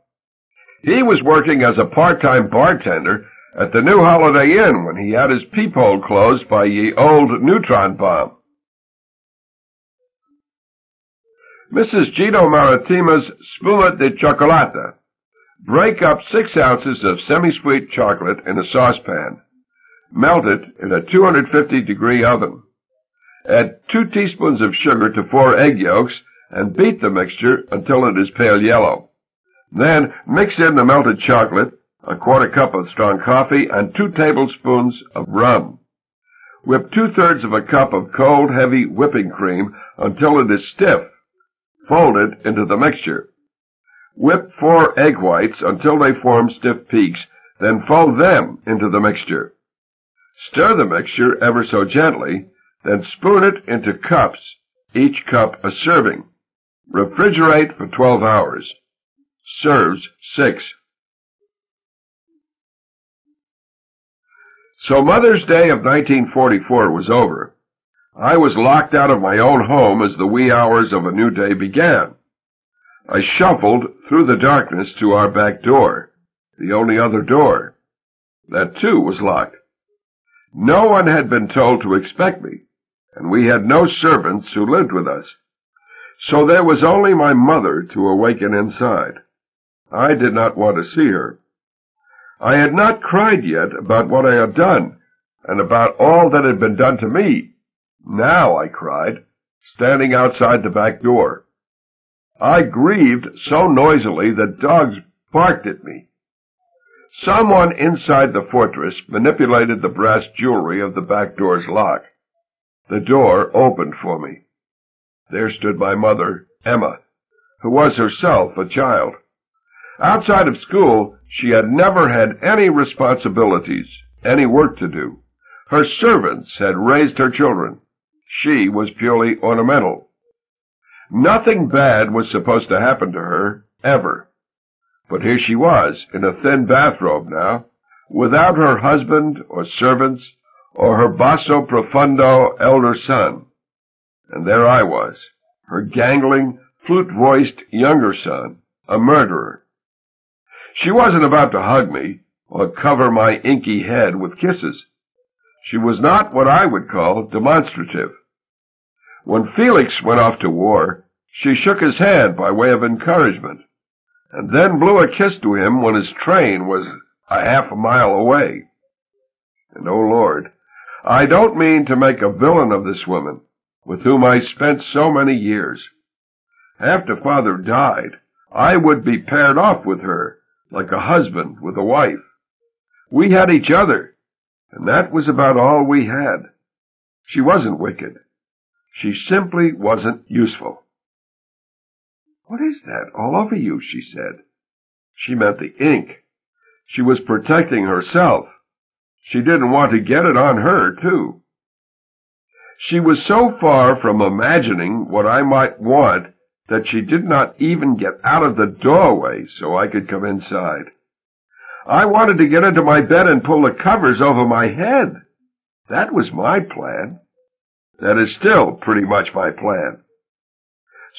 He was working as a part-time bartender at the new Holiday Inn when he had his peephole closed by ye old neutron bomb. Mrs. Gino Maritimo's Spuma de Chocolata. Break up six ounces of semi-sweet chocolate in a saucepan. Melt it in a 250 degree oven. Add two teaspoons of sugar to four egg yolks and beat the mixture until it is pale yellow. Then mix in the melted chocolate, a quarter cup of strong coffee, and two tablespoons of rum. Whip two-thirds of a cup of cold, heavy whipping cream until it is stiff. Fold it into the mixture. Whip four egg whites until they form stiff peaks, then fold them into the mixture. Stir the mixture ever so gently, then spoon it into cups, each cup a serving. Refrigerate for 12 hours. Serves 6. So Mother's Day of 1944 was over. I was locked out of my own home as the wee hours of a new day began. I shuffled through the darkness to our back door, the only other door. That too was locked. No one had been told to expect me and we had no servants who lived with us. So there was only my mother to awaken inside. I did not want to see her. I had not cried yet about what I had done, and about all that had been done to me. Now I cried, standing outside the back door. I grieved so noisily that dogs barked at me. Someone inside the fortress manipulated the brass jewelry of the back door's lock. The door opened for me. There stood my mother, Emma, who was herself a child. Outside of school, she had never had any responsibilities, any work to do. Her servants had raised her children. She was purely ornamental. Nothing bad was supposed to happen to her, ever. But here she was, in a thin bathrobe now, without her husband or servants or her basso profundo elder son. And there I was, her gangling, flute-voiced younger son, a murderer. She wasn't about to hug me or cover my inky head with kisses. She was not what I would call demonstrative. When Felix went off to war, she shook his hand by way of encouragement, and then blew a kiss to him when his train was a half a mile away. And oh Lord, I don't mean to make a villain of this woman, with whom I spent so many years. After father died, I would be paired off with her, like a husband with a wife. We had each other, and that was about all we had. She wasn't wicked. She simply wasn't useful. What is that all over you? she said. She meant the ink. She was protecting herself. She didn't want to get it on her, too. She was so far from imagining what I might want that she did not even get out of the doorway so I could come inside. I wanted to get into my bed and pull the covers over my head. That was my plan. That is still pretty much my plan.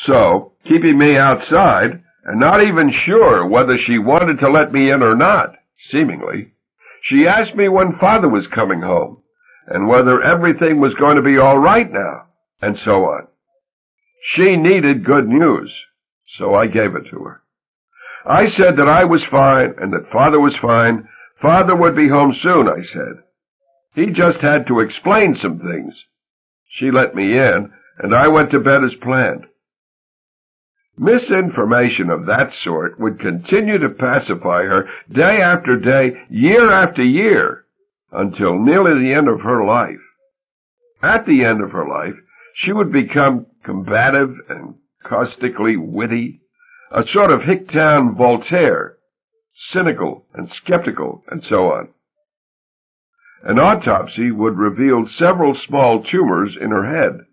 So, keeping me outside, and not even sure whether she wanted to let me in or not, seemingly, she asked me when father was coming home, and whether everything was going to be all right now, and so on. She needed good news, so I gave it to her. I said that I was fine and that father was fine. Father would be home soon, I said. He just had to explain some things. She let me in, and I went to bed as planned. Misinformation of that sort would continue to pacify her day after day, year after year, until nearly the end of her life. At the end of her life, she would become combative and caustically witty, a sort of Hicktown Voltaire, cynical and skeptical, and so on. An autopsy would reveal several small tumors in her head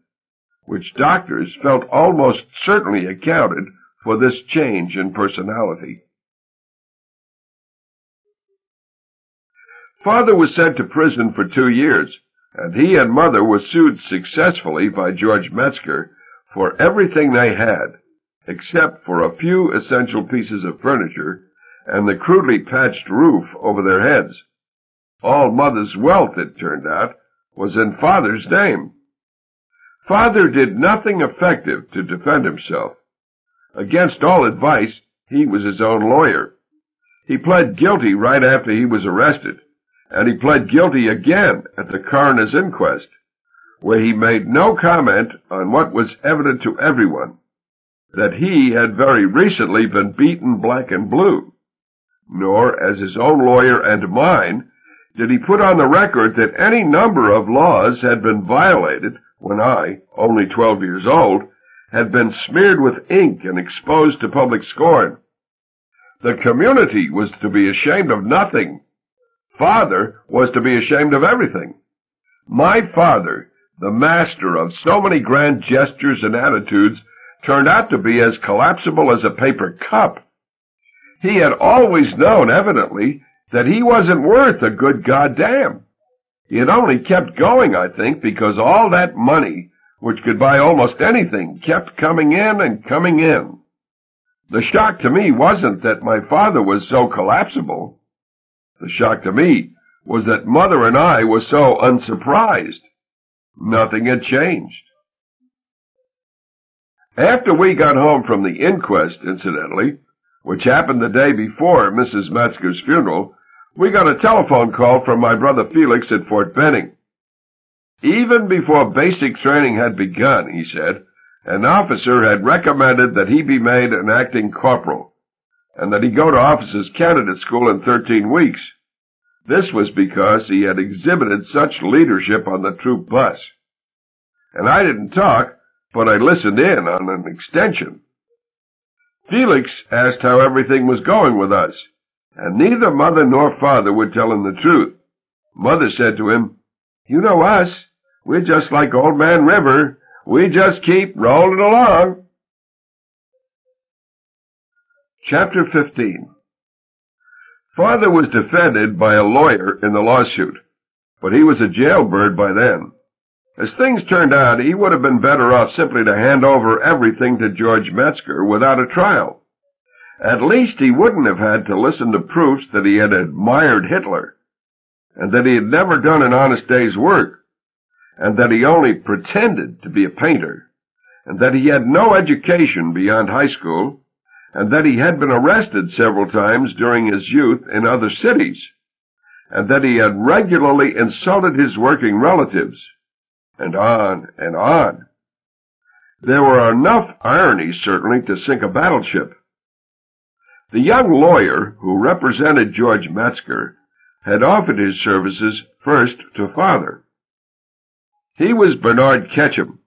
which doctors felt almost certainly accounted for this change in personality. Father was sent to prison for two years, and he and mother were sued successfully by George Metzger for everything they had, except for a few essential pieces of furniture and the crudely patched roof over their heads. All mother's wealth, it turned out, was in father's name. Father did nothing effective to defend himself. Against all advice, he was his own lawyer. He pled guilty right after he was arrested, and he pled guilty again at the coroner's inquest, where he made no comment on what was evident to everyone, that he had very recently been beaten black and blue, nor, as his own lawyer and mine, did he put on the record that any number of laws had been violated when I, only twelve years old, had been smeared with ink and exposed to public scorn. The community was to be ashamed of nothing. Father was to be ashamed of everything. My father, the master of so many grand gestures and attitudes, turned out to be as collapsible as a paper cup. He had always known, evidently, that he wasn't worth a good goddamn. It only kept going, I think, because all that money, which could buy almost anything, kept coming in and coming in. The shock to me wasn't that my father was so collapsible. The shock to me was that mother and I were so unsurprised. Nothing had changed. After we got home from the inquest, incidentally, which happened the day before Mrs. Metzger's funeral, we got a telephone call from my brother Felix at Fort Benning. Even before basic training had begun, he said, an officer had recommended that he be made an acting corporal, and that he go to officers' candidate school in 13 weeks. This was because he had exhibited such leadership on the troop bus. And I didn't talk, but I listened in on an extension. Felix asked how everything was going with us, and neither mother nor father would tell him the truth. Mother said to him, You know us. We're just like Old Man River. We just keep rolling along. Chapter 15 Father was defended by a lawyer in the lawsuit, but he was a jailbird by then. As things turned out, he would have been better off simply to hand over everything to George Metzger without a trial. At least he wouldn't have had to listen to proofs that he had admired Hitler, and that he had never done an honest day's work, and that he only pretended to be a painter, and that he had no education beyond high school, and that he had been arrested several times during his youth in other cities, and that he had regularly insulted his working relatives, and on and on. There were enough ironies, certainly, to sink a battleship. The young lawyer who represented George Metzger had offered his services first to father. He was Bernard Ketchum,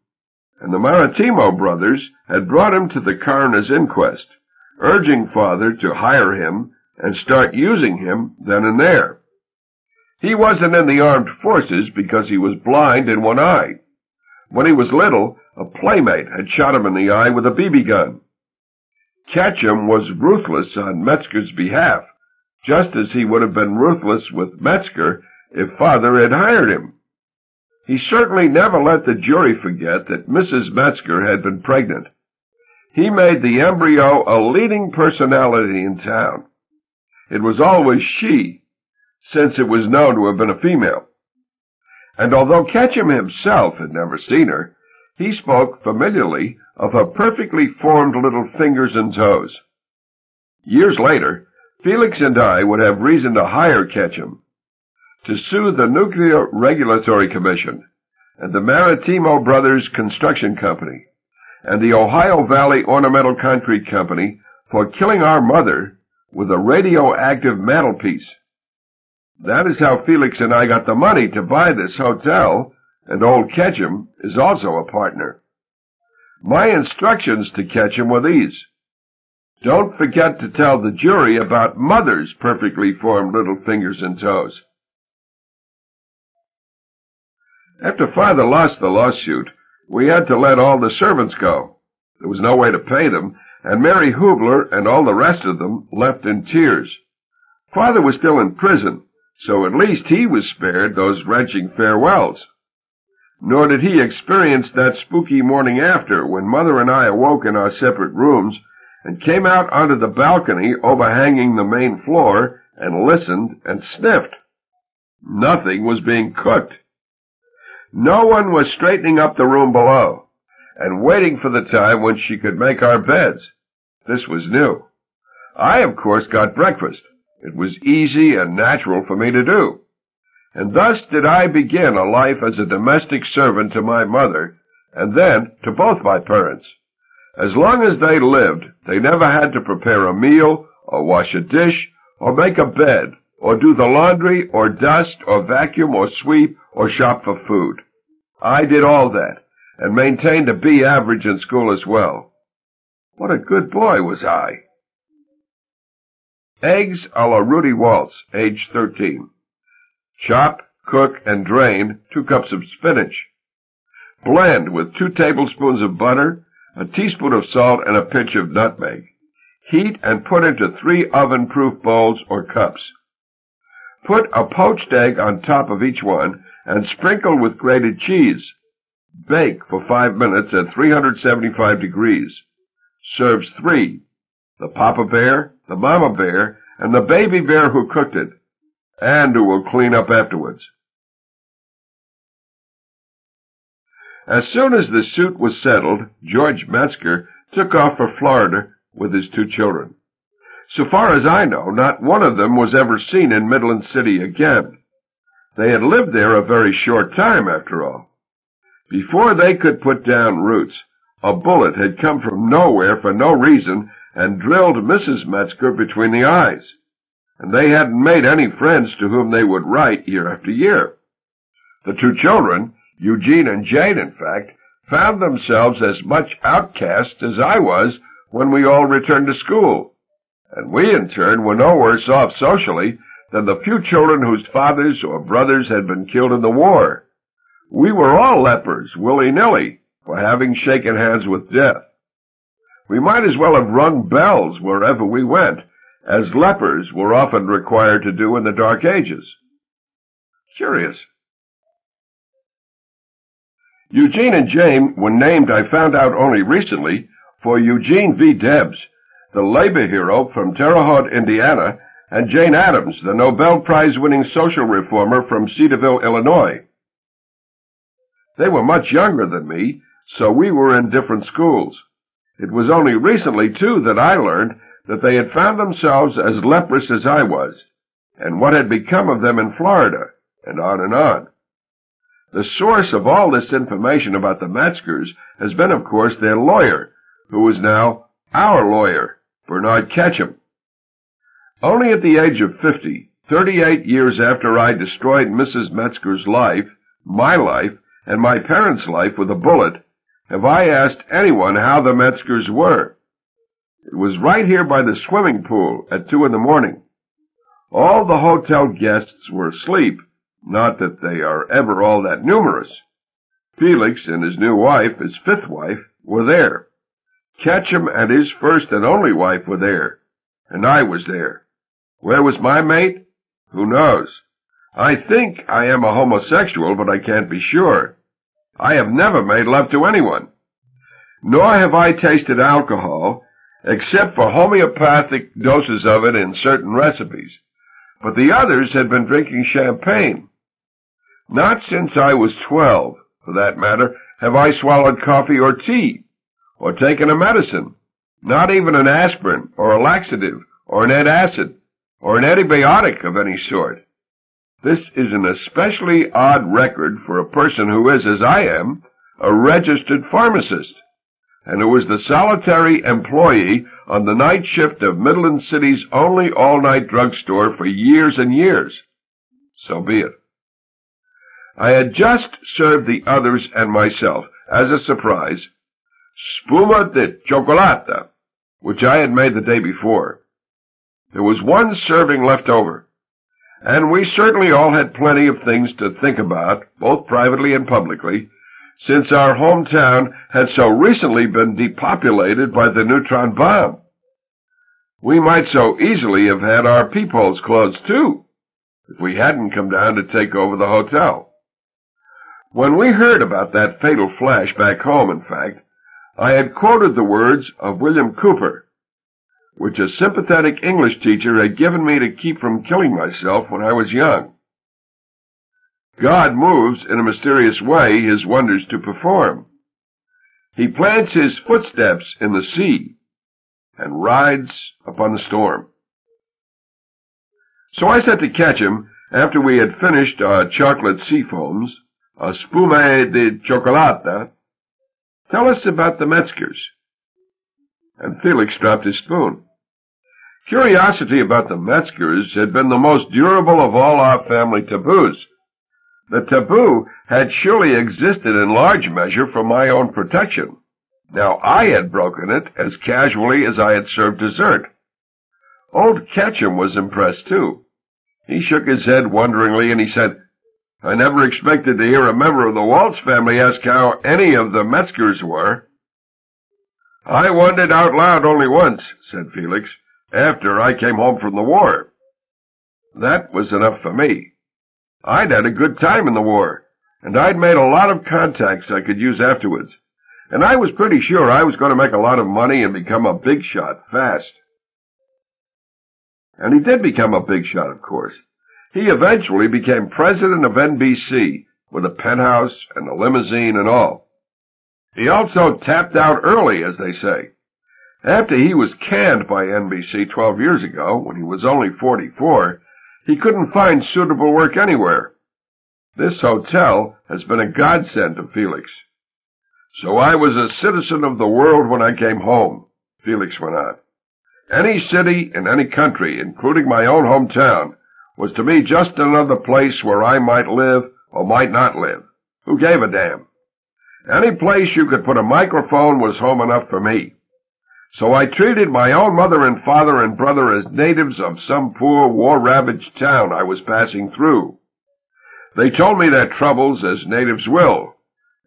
and the Maritimo brothers had brought him to the coroner's inquest, urging father to hire him and start using him then and there. He wasn't in the armed forces because he was blind in one eye. When he was little, a playmate had shot him in the eye with a BB gun. Ketchum was ruthless on Metzger's behalf, just as he would have been ruthless with Metzger if father had hired him. He certainly never let the jury forget that Mrs. Metzger had been pregnant. He made the embryo a leading personality in town. It was always she, since it was known to have been a female. And although Ketchum himself had never seen her, he spoke familiarly of her perfectly formed little fingers and toes. Years later, Felix and I would have reason to hire Ketchum to sue the Nuclear Regulatory Commission and the Maritimo Brothers Construction Company and the Ohio Valley Ornamental Concrete Company for killing our mother with a radioactive mantelpiece. That is how Felix and I got the money to buy this hotel, and old Ketchum is also a partner. My instructions to Ketchum were these. Don't forget to tell the jury about Mother's perfectly formed little fingers and toes. After father lost the lawsuit, we had to let all the servants go. There was no way to pay them, and Mary Hoobler and all the rest of them left in tears. Father was still in prison, so at least he was spared those wrenching farewells. Nor did he experience that spooky morning after when Mother and I awoke in our separate rooms and came out onto the balcony overhanging the main floor and listened and sniffed. Nothing was being cooked. No one was straightening up the room below and waiting for the time when she could make our beds. This was new. I, of course, got breakfast. It was easy and natural for me to do. And thus did I begin a life as a domestic servant to my mother, and then to both my parents. As long as they lived, they never had to prepare a meal, or wash a dish, or make a bed, or do the laundry, or dust, or vacuum, or sweep, or shop for food. I did all that, and maintained a B average in school as well. What a good boy was I. Eggs a la Rudy Waltz, age 13. Chop, cook, and drain two cups of spinach. Blend with two tablespoons of butter, a teaspoon of salt, and a pinch of nutmeg. Heat and put into three oven-proof bowls or cups. Put a poached egg on top of each one and sprinkle with grated cheese. Bake for five minutes at 375 degrees. Serves three. The Papa Bear, the Mama Bear, and the Baby Bear who cooked it, and who will clean up afterwards. As soon as the suit was settled, George Metzger took off for Florida with his two children. So far as I know, not one of them was ever seen in Midland City again. They had lived there a very short time, after all. Before they could put down roots, a bullet had come from nowhere for no reason and drilled Mrs. Metzger between the eyes. And they hadn't made any friends to whom they would write year after year. The two children, Eugene and Jane in fact, found themselves as much outcasts as I was when we all returned to school. And we in turn were no worse off socially than the few children whose fathers or brothers had been killed in the war. We were all lepers, willy-nilly, for having shaken hands with death. We might as well have rung bells wherever we went, as lepers were often required to do in the Dark Ages. Curious. Eugene and Jane were named, I found out only recently, for Eugene V. Debs, the labor hero from Terre Haute, Indiana, and Jane Addams, the Nobel Prize-winning social reformer from Cedarville, Illinois. They were much younger than me, so we were in different schools. It was only recently, too, that I learned that they had found themselves as leprous as I was, and what had become of them in Florida, and on and on. The source of all this information about the Metzgers has been, of course, their lawyer, who is now our lawyer, Bernard Ketchum. Only at the age of fifty, thirty-eight years after I destroyed Mrs. Metzger's life, my life, and my parents' life with a bullet, have I asked anyone how the Metzgers were. It was right here by the swimming pool at two in the morning. All the hotel guests were asleep, not that they are ever all that numerous. Felix and his new wife, his fifth wife, were there. Ketchum and his first and only wife were there, and I was there. Where was my mate? Who knows? I think I am a homosexual, but I can't be sure. I have never made love to anyone. Nor have I tasted alcohol, except for homeopathic doses of it in certain recipes. But the others had been drinking champagne. Not since I was twelve, for that matter, have I swallowed coffee or tea, or taken a medicine. Not even an aspirin, or a laxative, or an antacid, or an antibiotic of any sort. This is an especially odd record for a person who is, as I am, a registered pharmacist, and who was the solitary employee on the night shift of Midland City's only all-night drugstore for years and years. So be it. I had just served the others and myself, as a surprise, spuma de chocolate, which I had made the day before. There was one serving left over, and we certainly all had plenty of things to think about, both privately and publicly, since our hometown had so recently been depopulated by the neutron bomb. We might so easily have had our peepholes closed too, if we hadn't come down to take over the hotel. When we heard about that fatal flash back home, in fact, I had quoted the words of William Cowper, which a sympathetic English teacher had given me to keep from killing myself when I was young. God moves in a mysterious way his wonders to perform. He plants his footsteps in the sea and rides upon the storm. So I set to Ketchum, after we had finished our chocolate sea foams, a spume de chocolate, tell us about the Metzgers and Felix dropped his spoon. Curiosity about the Metzgers had been the most durable of all our family taboos. The taboo had surely existed in large measure for my own protection. Now I had broken it as casually as I had served dessert. Old Ketchum was impressed too. He shook his head wonderingly and he said, I never expected to hear a member of the Waltz family ask how any of the Metzgers were. I wondered out loud only once, said Felix, after I came home from the war. That was enough for me. I'd had a good time in the war, and I'd made a lot of contacts I could use afterwards, and I was pretty sure I was going to make a lot of money and become a big shot fast. And he did become a big shot, of course. He eventually became president of NBC, with a penthouse and a limousine and all. He also tapped out early, as they say. After he was canned by NBC 12 years ago, when he was only 44, he couldn't find suitable work anywhere. This hotel has been a godsend to Felix. So I was a citizen of the world when I came home, Felix went on. Any city in any country, including my own hometown, was to me just another place where I might live or might not live. Who gave a damn? Any place you could put a microphone was home enough for me. So I treated my own mother and father and brother as natives of some poor war-ravaged town I was passing through. They told me their troubles as natives will,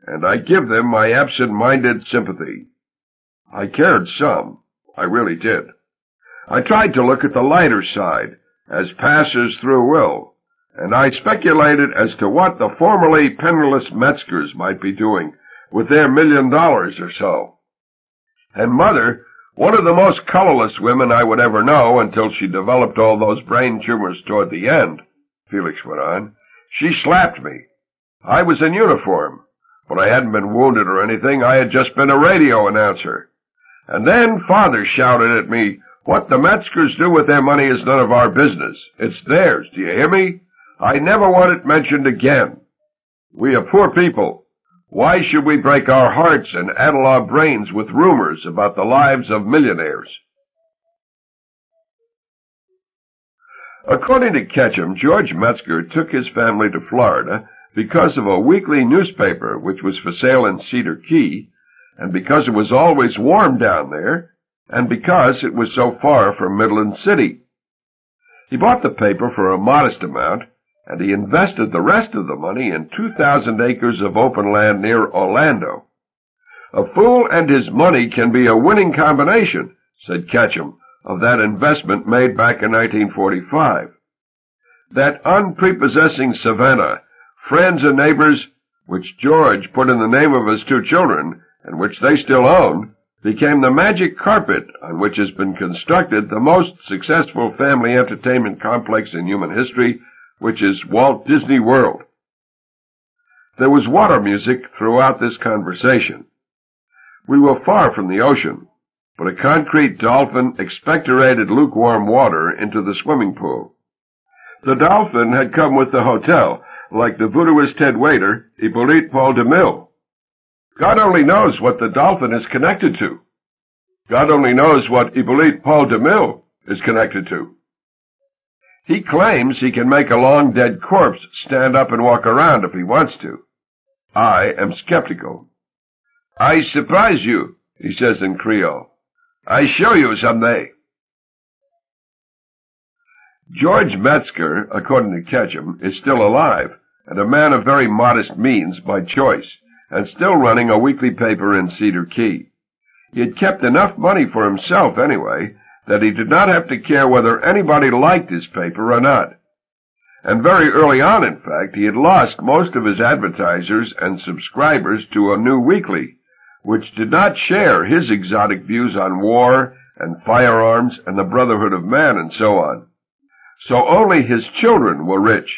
and I give them my absent-minded sympathy. I cared some. I really did. I tried to look at the lighter side, as passers through will, and I speculated as to what the formerly penniless Metzgers might be doing with their million dollars or so. And mother, one of the most colorless women I would ever know until she developed all those brain tumors toward the end, Felix went on, she slapped me. I was in uniform, but I hadn't been wounded or anything. I had just been a radio announcer. And then father shouted at me, what the Metzgers do with their money is none of our business. It's theirs. Do you hear me? I never want it mentioned again. We are poor people. Why should we break our hearts and addle our brains with rumors about the lives of millionaires? According to Ketchum, George Metzger took his family to Florida because of a weekly newspaper which was for sale in Cedar Key, and because it was always warm down there, and because it was so far from Midland City. He bought the paper for a modest amount, and he invested the rest of the money in 2,000 acres of open land near Orlando. A fool and his money can be a winning combination, said Ketchum, of that investment made back in 1945. That unprepossessing Savannah, friends and neighbors, which George put in the name of his two children, and which they still own, became the magic carpet on which has been constructed the most successful family entertainment complex in human history, which is Walt Disney World. There was water music throughout this conversation. We were far from the ocean, but a concrete dolphin expectorated lukewarm water into the swimming pool. The dolphin had come with the hotel, like the voodooist head waiter, Hippolyte Paul DeMille. God only knows what the dolphin is connected to. God only knows what Hippolyte Paul DeMille is connected to. He claims he can make a long dead corpse stand up and walk around if he wants to. I am skeptical. I surprise you, he says in Creole. I show you someday. George Metzger, according to Ketchum, is still alive, and a man of very modest means by choice and still running a weekly paper in Cedar Key. He had kept enough money for himself anyway that he did not have to care whether anybody liked his paper or not. And very early on, in fact, he had lost most of his advertisers and subscribers to a new weekly, which did not share his exotic views on war and firearms and the brotherhood of man and so on. So only his children were rich.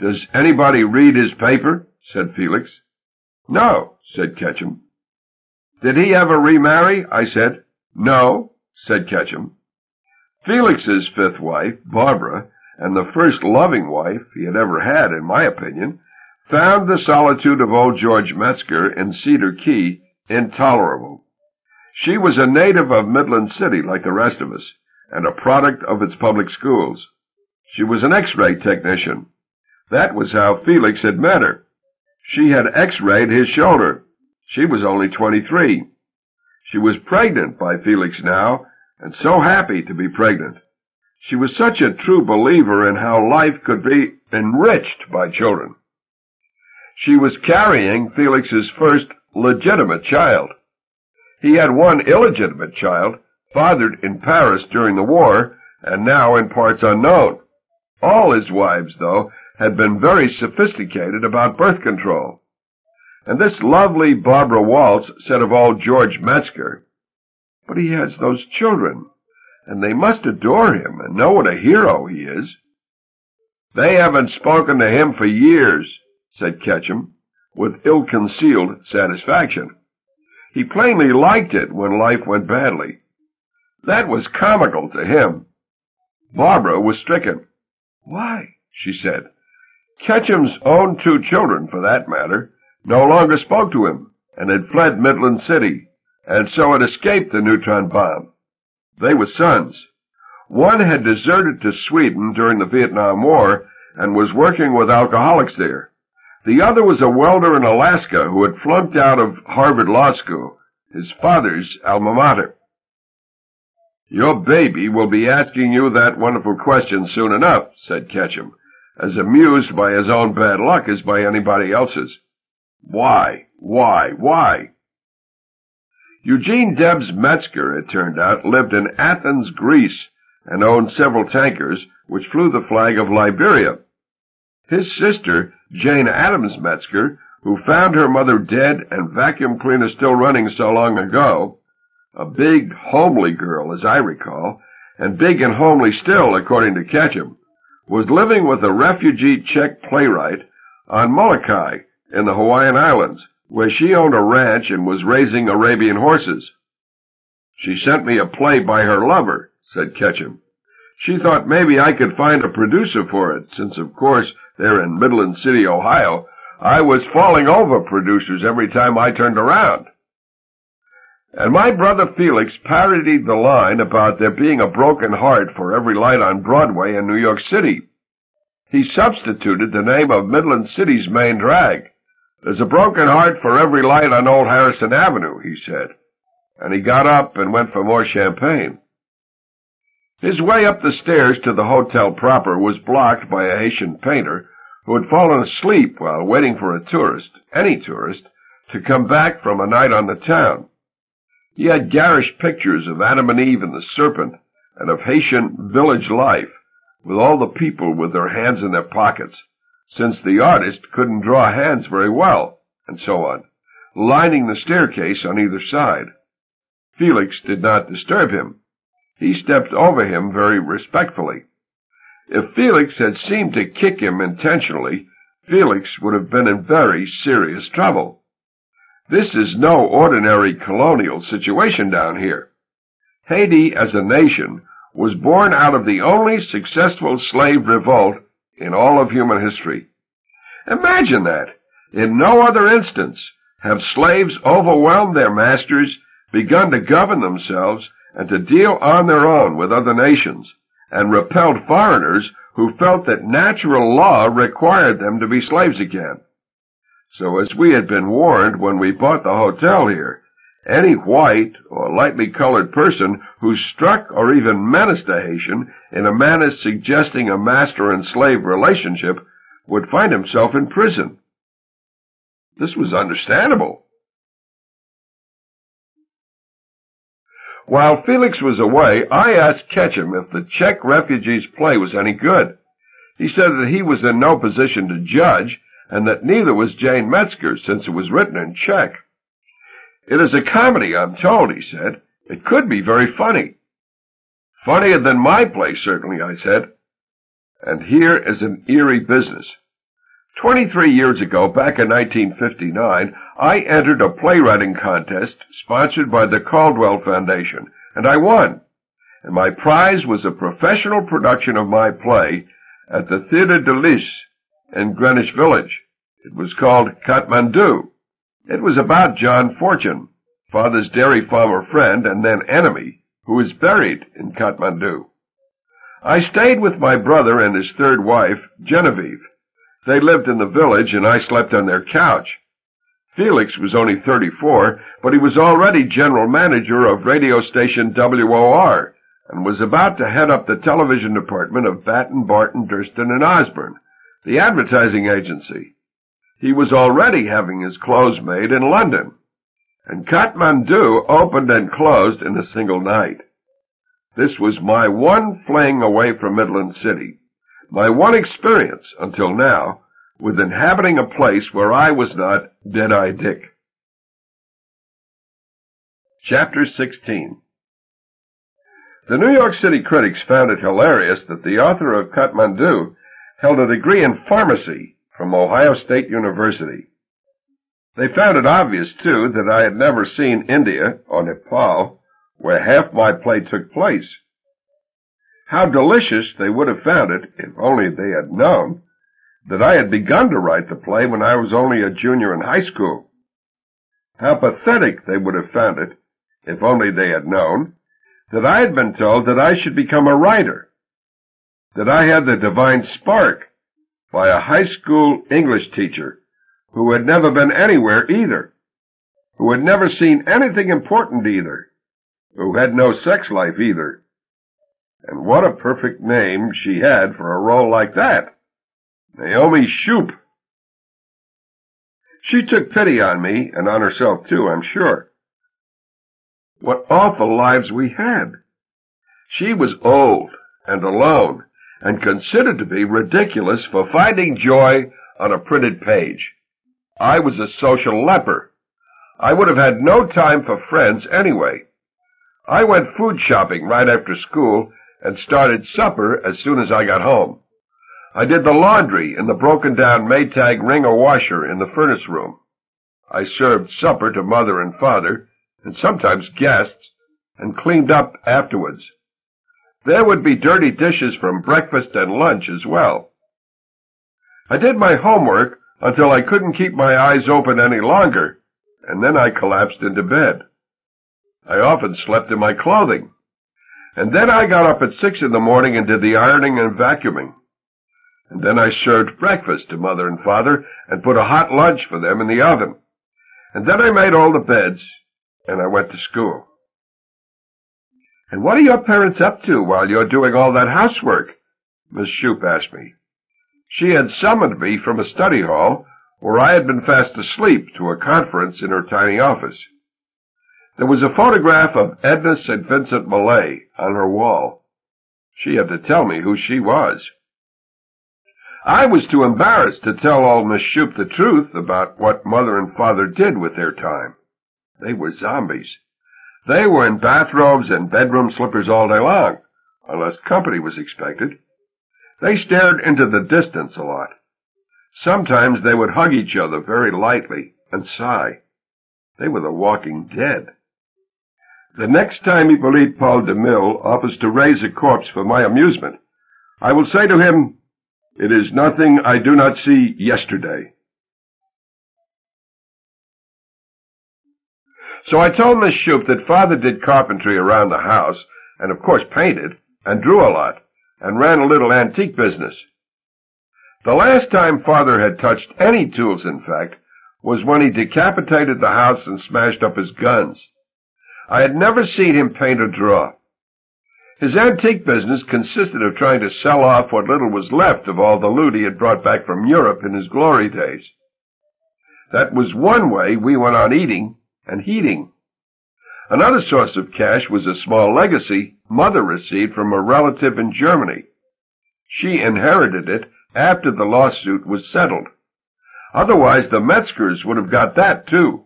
Does anybody read his paper? said Felix. No, said Ketchum. Did he ever remarry? I said. No, said Ketchum. Felix's fifth wife, Barbara, and the first loving wife he had ever had, in my opinion, found the solitude of old George Metzger in Cedar Key intolerable. She was a native of Midland City like the rest of us, and a product of its public schools. She was an X-ray technician. That was how Felix had met her. She had x-rayed his shoulder. She was only 23. She was pregnant by Felix now, and so happy to be pregnant. She was such a true believer in how life could be enriched by children. She was carrying Felix's first legitimate child. He had one illegitimate child, fathered in Paris during the war, and now in parts unknown. All his wives, though, had been very sophisticated about birth control. And this lovely Barbara Waltz said of old George Metzger, but he has those children, and they must adore him and know what a hero he is. They haven't spoken to him for years, said Ketchum, with ill-concealed satisfaction. He plainly liked it when life went badly. That was comical to him. Barbara was stricken. Why? she said. Ketchum's own two children, for that matter, no longer spoke to him and had fled Midland City, and so it escaped the neutron bomb. They were sons. One had deserted to Sweden during the Vietnam War and was working with alcoholics there. The other was a welder in Alaska who had flunked out of Harvard Law School, his father's alma mater. Your baby will be asking you that wonderful question soon enough, said Ketchum, as amused by his own bad luck as by anybody else's. Why? Why? Why? Eugene Debs Metzger, it turned out, lived in Athens, Greece, and owned several tankers which flew the flag of Liberia. His sister, Jane Addams Metzger, who found her mother dead and vacuum cleaner still running so long ago, a big, homely girl, as I recall, and big and homely still, according to Ketchum, was living with a refugee Czech playwright on Molokai in the Hawaiian Islands, where she owned a ranch and was raising Arabian horses. She sent me a play by her lover, said Ketchum. She thought maybe I could find a producer for it, since of course they're in Midland City, Ohio. I was falling over producers every time I turned around. And my brother Felix parodied the line about there being a broken heart for every light on Broadway in New York City. He substituted the name of Midland City's main drag. There's a broken heart for every light on Old Harrison Avenue, he said. And he got up and went for more champagne. His way up the stairs to the hotel proper was blocked by a Haitian painter who had fallen asleep while waiting for a tourist, any tourist, to come back from a night on the town. He had garish pictures of Adam and Eve and the serpent and of Haitian village life, with all the people with their hands in their pockets, since the artist couldn't draw hands very well, and so on, lining the staircase on either side. Felix did not disturb him. He stepped over him very respectfully. If Felix had seemed to kick him intentionally, Felix would have been in very serious trouble. This is no ordinary colonial situation down here. Haiti as a nation was born out of the only successful slave revolt in all of human history. Imagine that. In no other instance have slaves overwhelmed their masters, begun to govern themselves, and to deal on their own with other nations, and repelled foreigners who felt that natural law required them to be slaves again. So as we had been warned when we bought the hotel here, any white or lightly colored person who struck or even menaced a Haitian in a manner suggesting a master and slave relationship would find himself in prison. This was understandable. While Felix was away, I asked Ketchum if the Czech refugees' play was any good. He said that he was in no position to judge, and that neither was Jane Metzger, since it was written in Czech. It is a comedy, I'm told, he said. It could be very funny. Funnier than my play, certainly, I said. And here is an eerie business. Twenty-three years ago, back in 1959, I entered a playwriting contest sponsored by the Caldwell Foundation, and I won. And my prize was a professional production of my play at the Theatre de Lys in Greenwich Village. It was called Katmandu. It was about John Fortune, father's dairy farmer friend and then enemy, who is buried in Kathmandu. I stayed with my brother and his third wife, Genevieve. They lived in the village and I slept on their couch. Felix was only 34, but he was already general manager of radio station WOR and was about to head up the television department of Batten, Barton, Durstine, and Osborn, the advertising agency. He was already having his clothes made in London, and Kathmandu opened and closed in a single night. This was my one fling away from Midland City, my one experience, until now, with inhabiting a place where I was not Deadeye Dick. Chapter 16 The New York City critics found it hilarious that the author of Kathmandu held a degree in pharmacy from Ohio State University. They found it obvious, too, that I had never seen India or Nepal, where half my play took place. How delicious they would have found it, if only they had known, that I had begun to write the play when I was only a junior in high school. How pathetic they would have found it, if only they had known, that I had been told that I should become a writer, that I had the divine spark, by a high school English teacher who had never been anywhere either, who had never seen anything important either, who had no sex life either. And what a perfect name she had for a role like that. Naomi Shoup. She took pity on me, and on herself too, I'm sure. What awful lives we had. She was old and alone and considered to be ridiculous for finding joy on a printed page. I was a social leper. I would have had no time for friends anyway. I went food shopping right after school and started supper as soon as I got home. I did the laundry in the broken down Maytag wringer washer in the furnace room. I served supper to mother and father, and sometimes guests, and cleaned up afterwards. There would be dirty dishes from breakfast and lunch as well. I did my homework until I couldn't keep my eyes open any longer, and then I collapsed into bed. I often slept in my clothing. And then I got up at six in the morning and did the ironing and vacuuming. And then I served breakfast to mother and father and put a hot lunch for them in the oven. And then I made all the beds and I went to school. And what are your parents up to while you're doing all that housework? Miss Shoup asked me. She had summoned me from a study hall where I had been fast asleep to a conference in her tiny office. There was a photograph of Edna St. Vincent Millay on her wall. She had to tell me who she was. I was too embarrassed to tell old Miss Shoup the truth about what mother and father did with their time. They were zombies. They were in bathrobes and bedroom slippers all day long, unless company was expected. They stared into the distance a lot. Sometimes they would hug each other very lightly and sigh. They were the walking dead. The next time Hippolyte Paul DeMille offers to raise a corpse for my amusement, I will say to him, It is nothing I do not see yesterday. So I told Miss Shoup that father did carpentry around the house, and of course painted, and drew a lot, and ran a little antique business. The last time father had touched any tools, in fact, was when he decapitated the house and smashed up his guns. I had never seen him paint or draw. His antique business consisted of trying to sell off what little was left of all the loot he had brought back from Europe in his glory days. That was one way we went on eating and heating. Another source of cash was a small legacy mother received from a relative in Germany. She inherited it after the lawsuit was settled. Otherwise, the Metzgers would have got that too.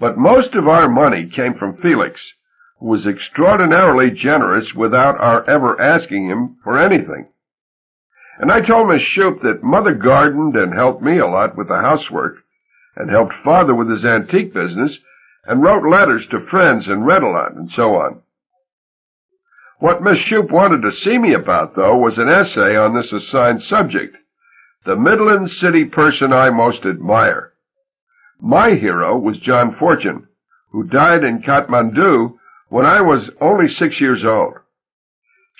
But most of our money came from Felix, who was extraordinarily generous without our ever asking him for anything. And I told Miss Shoup that Mother gardened and helped me a lot with the housework, and helped father with his antique business, and wrote letters to friends and read a lot, and so on. What Miss Shoup wanted to see me about, though, was an essay on this assigned subject, the Midland City person I most admire. My hero was John Fortune, who died in Kathmandu when I was only six years old.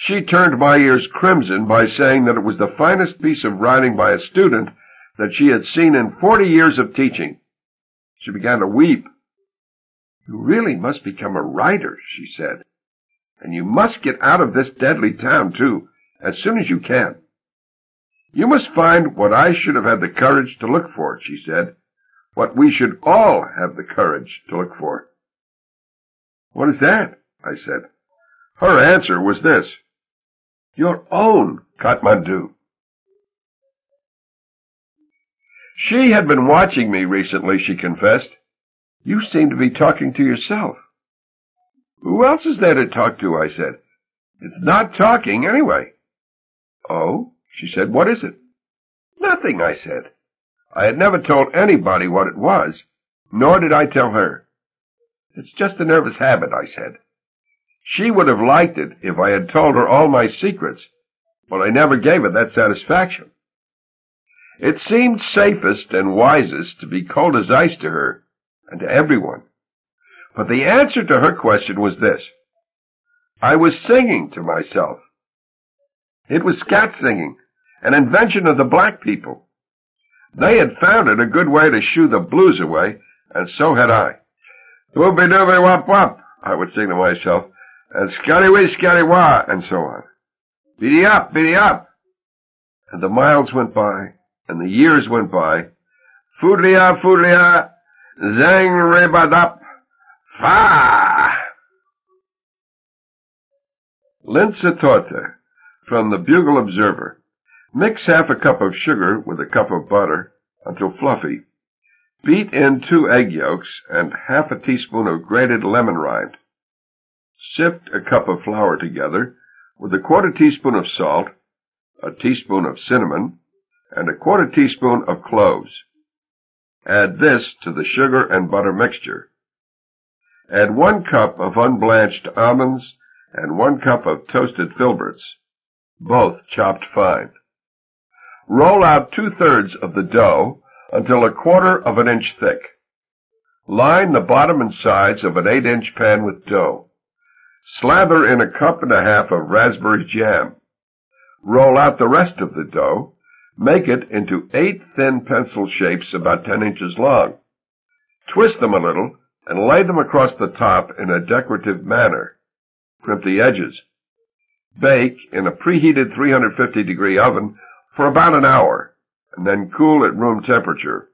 She turned my ears crimson by saying that it was the finest piece of writing by a student that she had seen in forty years of teaching. She began to weep. You really must become a writer, she said. And you must get out of this deadly town, too, as soon as you can. You must find what I should have had the courage to look for, she said. What we should all have the courage to look for. What is that? I said. Her answer was this. Your own Kathmandu. She had been watching me recently, she confessed. You seem to be talking to yourself. Who else is there to talk to? I said. It's not talking anyway. Oh, she said, what is it? Nothing, I said. I had never told anybody what it was, nor did I tell her. It's just a nervous habit, I said. She would have liked it if I had told her all my secrets, but I never gave her that satisfaction. It seemed safest and wisest to be cold as ice to her and to everyone. But the answer to her question was this. I was singing to myself. It was scat singing, an invention of the black people. They had found it a good way to shoo the blues away, and so had I. Whoopie doopie wop wop, I would sing to myself, and scotty wee scotty wah, and so on. Beady up, beady up. And the miles went by, and the years went by. Foodlia, foodlia, zang rebadap, fa! Linzer Torte, from the Bugle Observer. Mix half a cup of sugar with a cup of butter until fluffy. Beat in two egg yolks and half a teaspoon of grated lemon rind. Sift a cup of flour together with a quarter teaspoon of salt, a teaspoon of cinnamon, and a quarter teaspoon of cloves. Add this to the sugar and butter mixture. Add one cup of unblanched almonds and one cup of toasted filberts, both chopped fine. Roll out two-thirds of the dough until a quarter of an inch thick. Line the bottom and sides of an eight-inch pan with dough. Slather in a cup and a half of raspberry jam. Roll out the rest of the dough Make it into eight thin pencil shapes about 10 inches long. Twist them a little and lay them across the top in a decorative manner. crimp the edges. Bake in a preheated 350 degree oven for about an hour, and then cool at room temperature.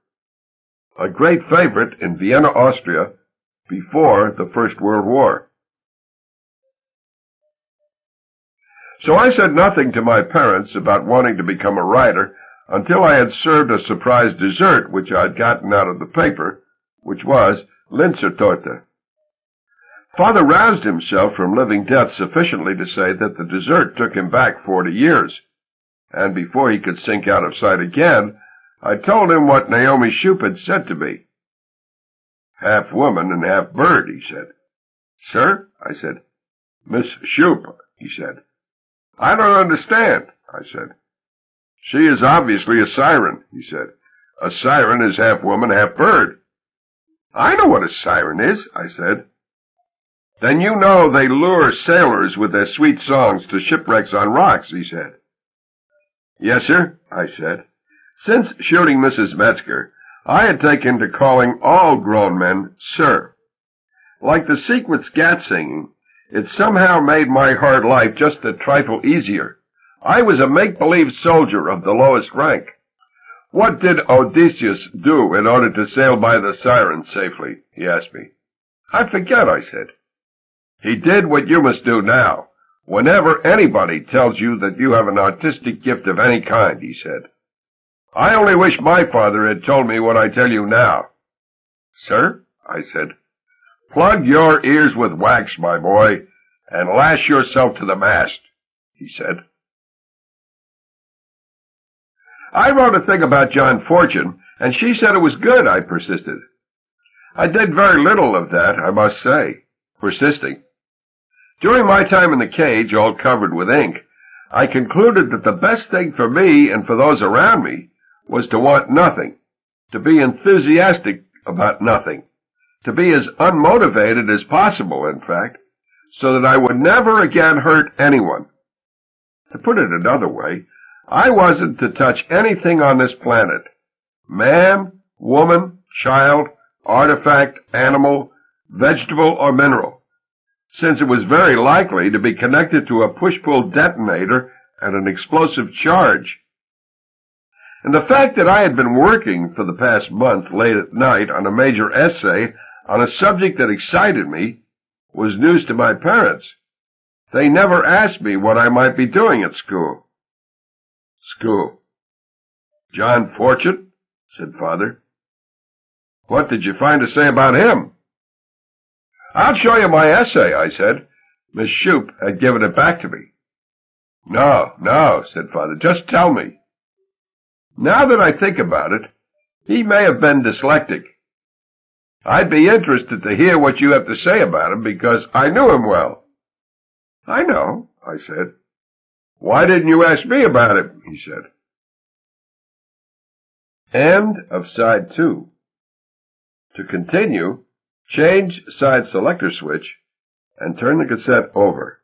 A great favorite in Vienna, Austria, before the First World War. So I said nothing to my parents about wanting to become a writer until I had served a surprise dessert which I had gotten out of the paper, which was Linzertorte. Father roused himself from living death sufficiently to say that the dessert took him back forty years, and before he could sink out of sight again, I told him what Naomi Shoup had said to me. Half woman and half bird, he said. Sir? I said. Miss Shoup, he said. I don't understand, I said. She is obviously a siren, he said. A siren is half woman, half bird. I know what a siren is, I said. Then you know they lure sailors with their sweet songs to shipwrecks on rocks, he said. Yes, sir, I said. Since shooting Mrs. Metzger, I had taken to calling all grown men sir. Like the secret scat singing, it somehow made my hard life just a trifle easier. I was a make-believe soldier of the lowest rank. What did Odysseus do in order to sail by the Siren safely? he asked me. I forget, I said. He did what you must do now. Whenever anybody tells you that you have an artistic gift of any kind, he said. I only wish my father had told me what I tell you now. Sir, I said, plug your ears with wax, my boy, and lash yourself to the mast, he said. I wrote a thing about John Fortune, and she said it was good, I persisted. I did very little of that, I must say, persisting. During my time in the cage, all covered with ink, I concluded that the best thing for me and for those around me was to want nothing, to be enthusiastic about nothing, to be as unmotivated as possible, in fact, so that I would never again hurt anyone. To put it another way, I wasn't to touch anything on this planet. Man, woman, child, artifact, animal, vegetable, or mineral, since it was very likely to be connected to a push-pull detonator and an explosive charge. And the fact that I had been working for the past month late at night on a major essay on a subject that excited me was news to my parents. They never asked me what I might be doing at school. School. John Fortune? said father. What did you find to say about him? I'll show you my essay, I said. Miss Shoup had given it back to me. No, no, said father, just tell me. Now that I think about it, he may have been dyslectic. I'd be interested to hear what you have to say about him because I knew him well. I know, I said. Why didn't you ask me about it? he said. End of side two. To continue, change side selector switch and turn the cassette over.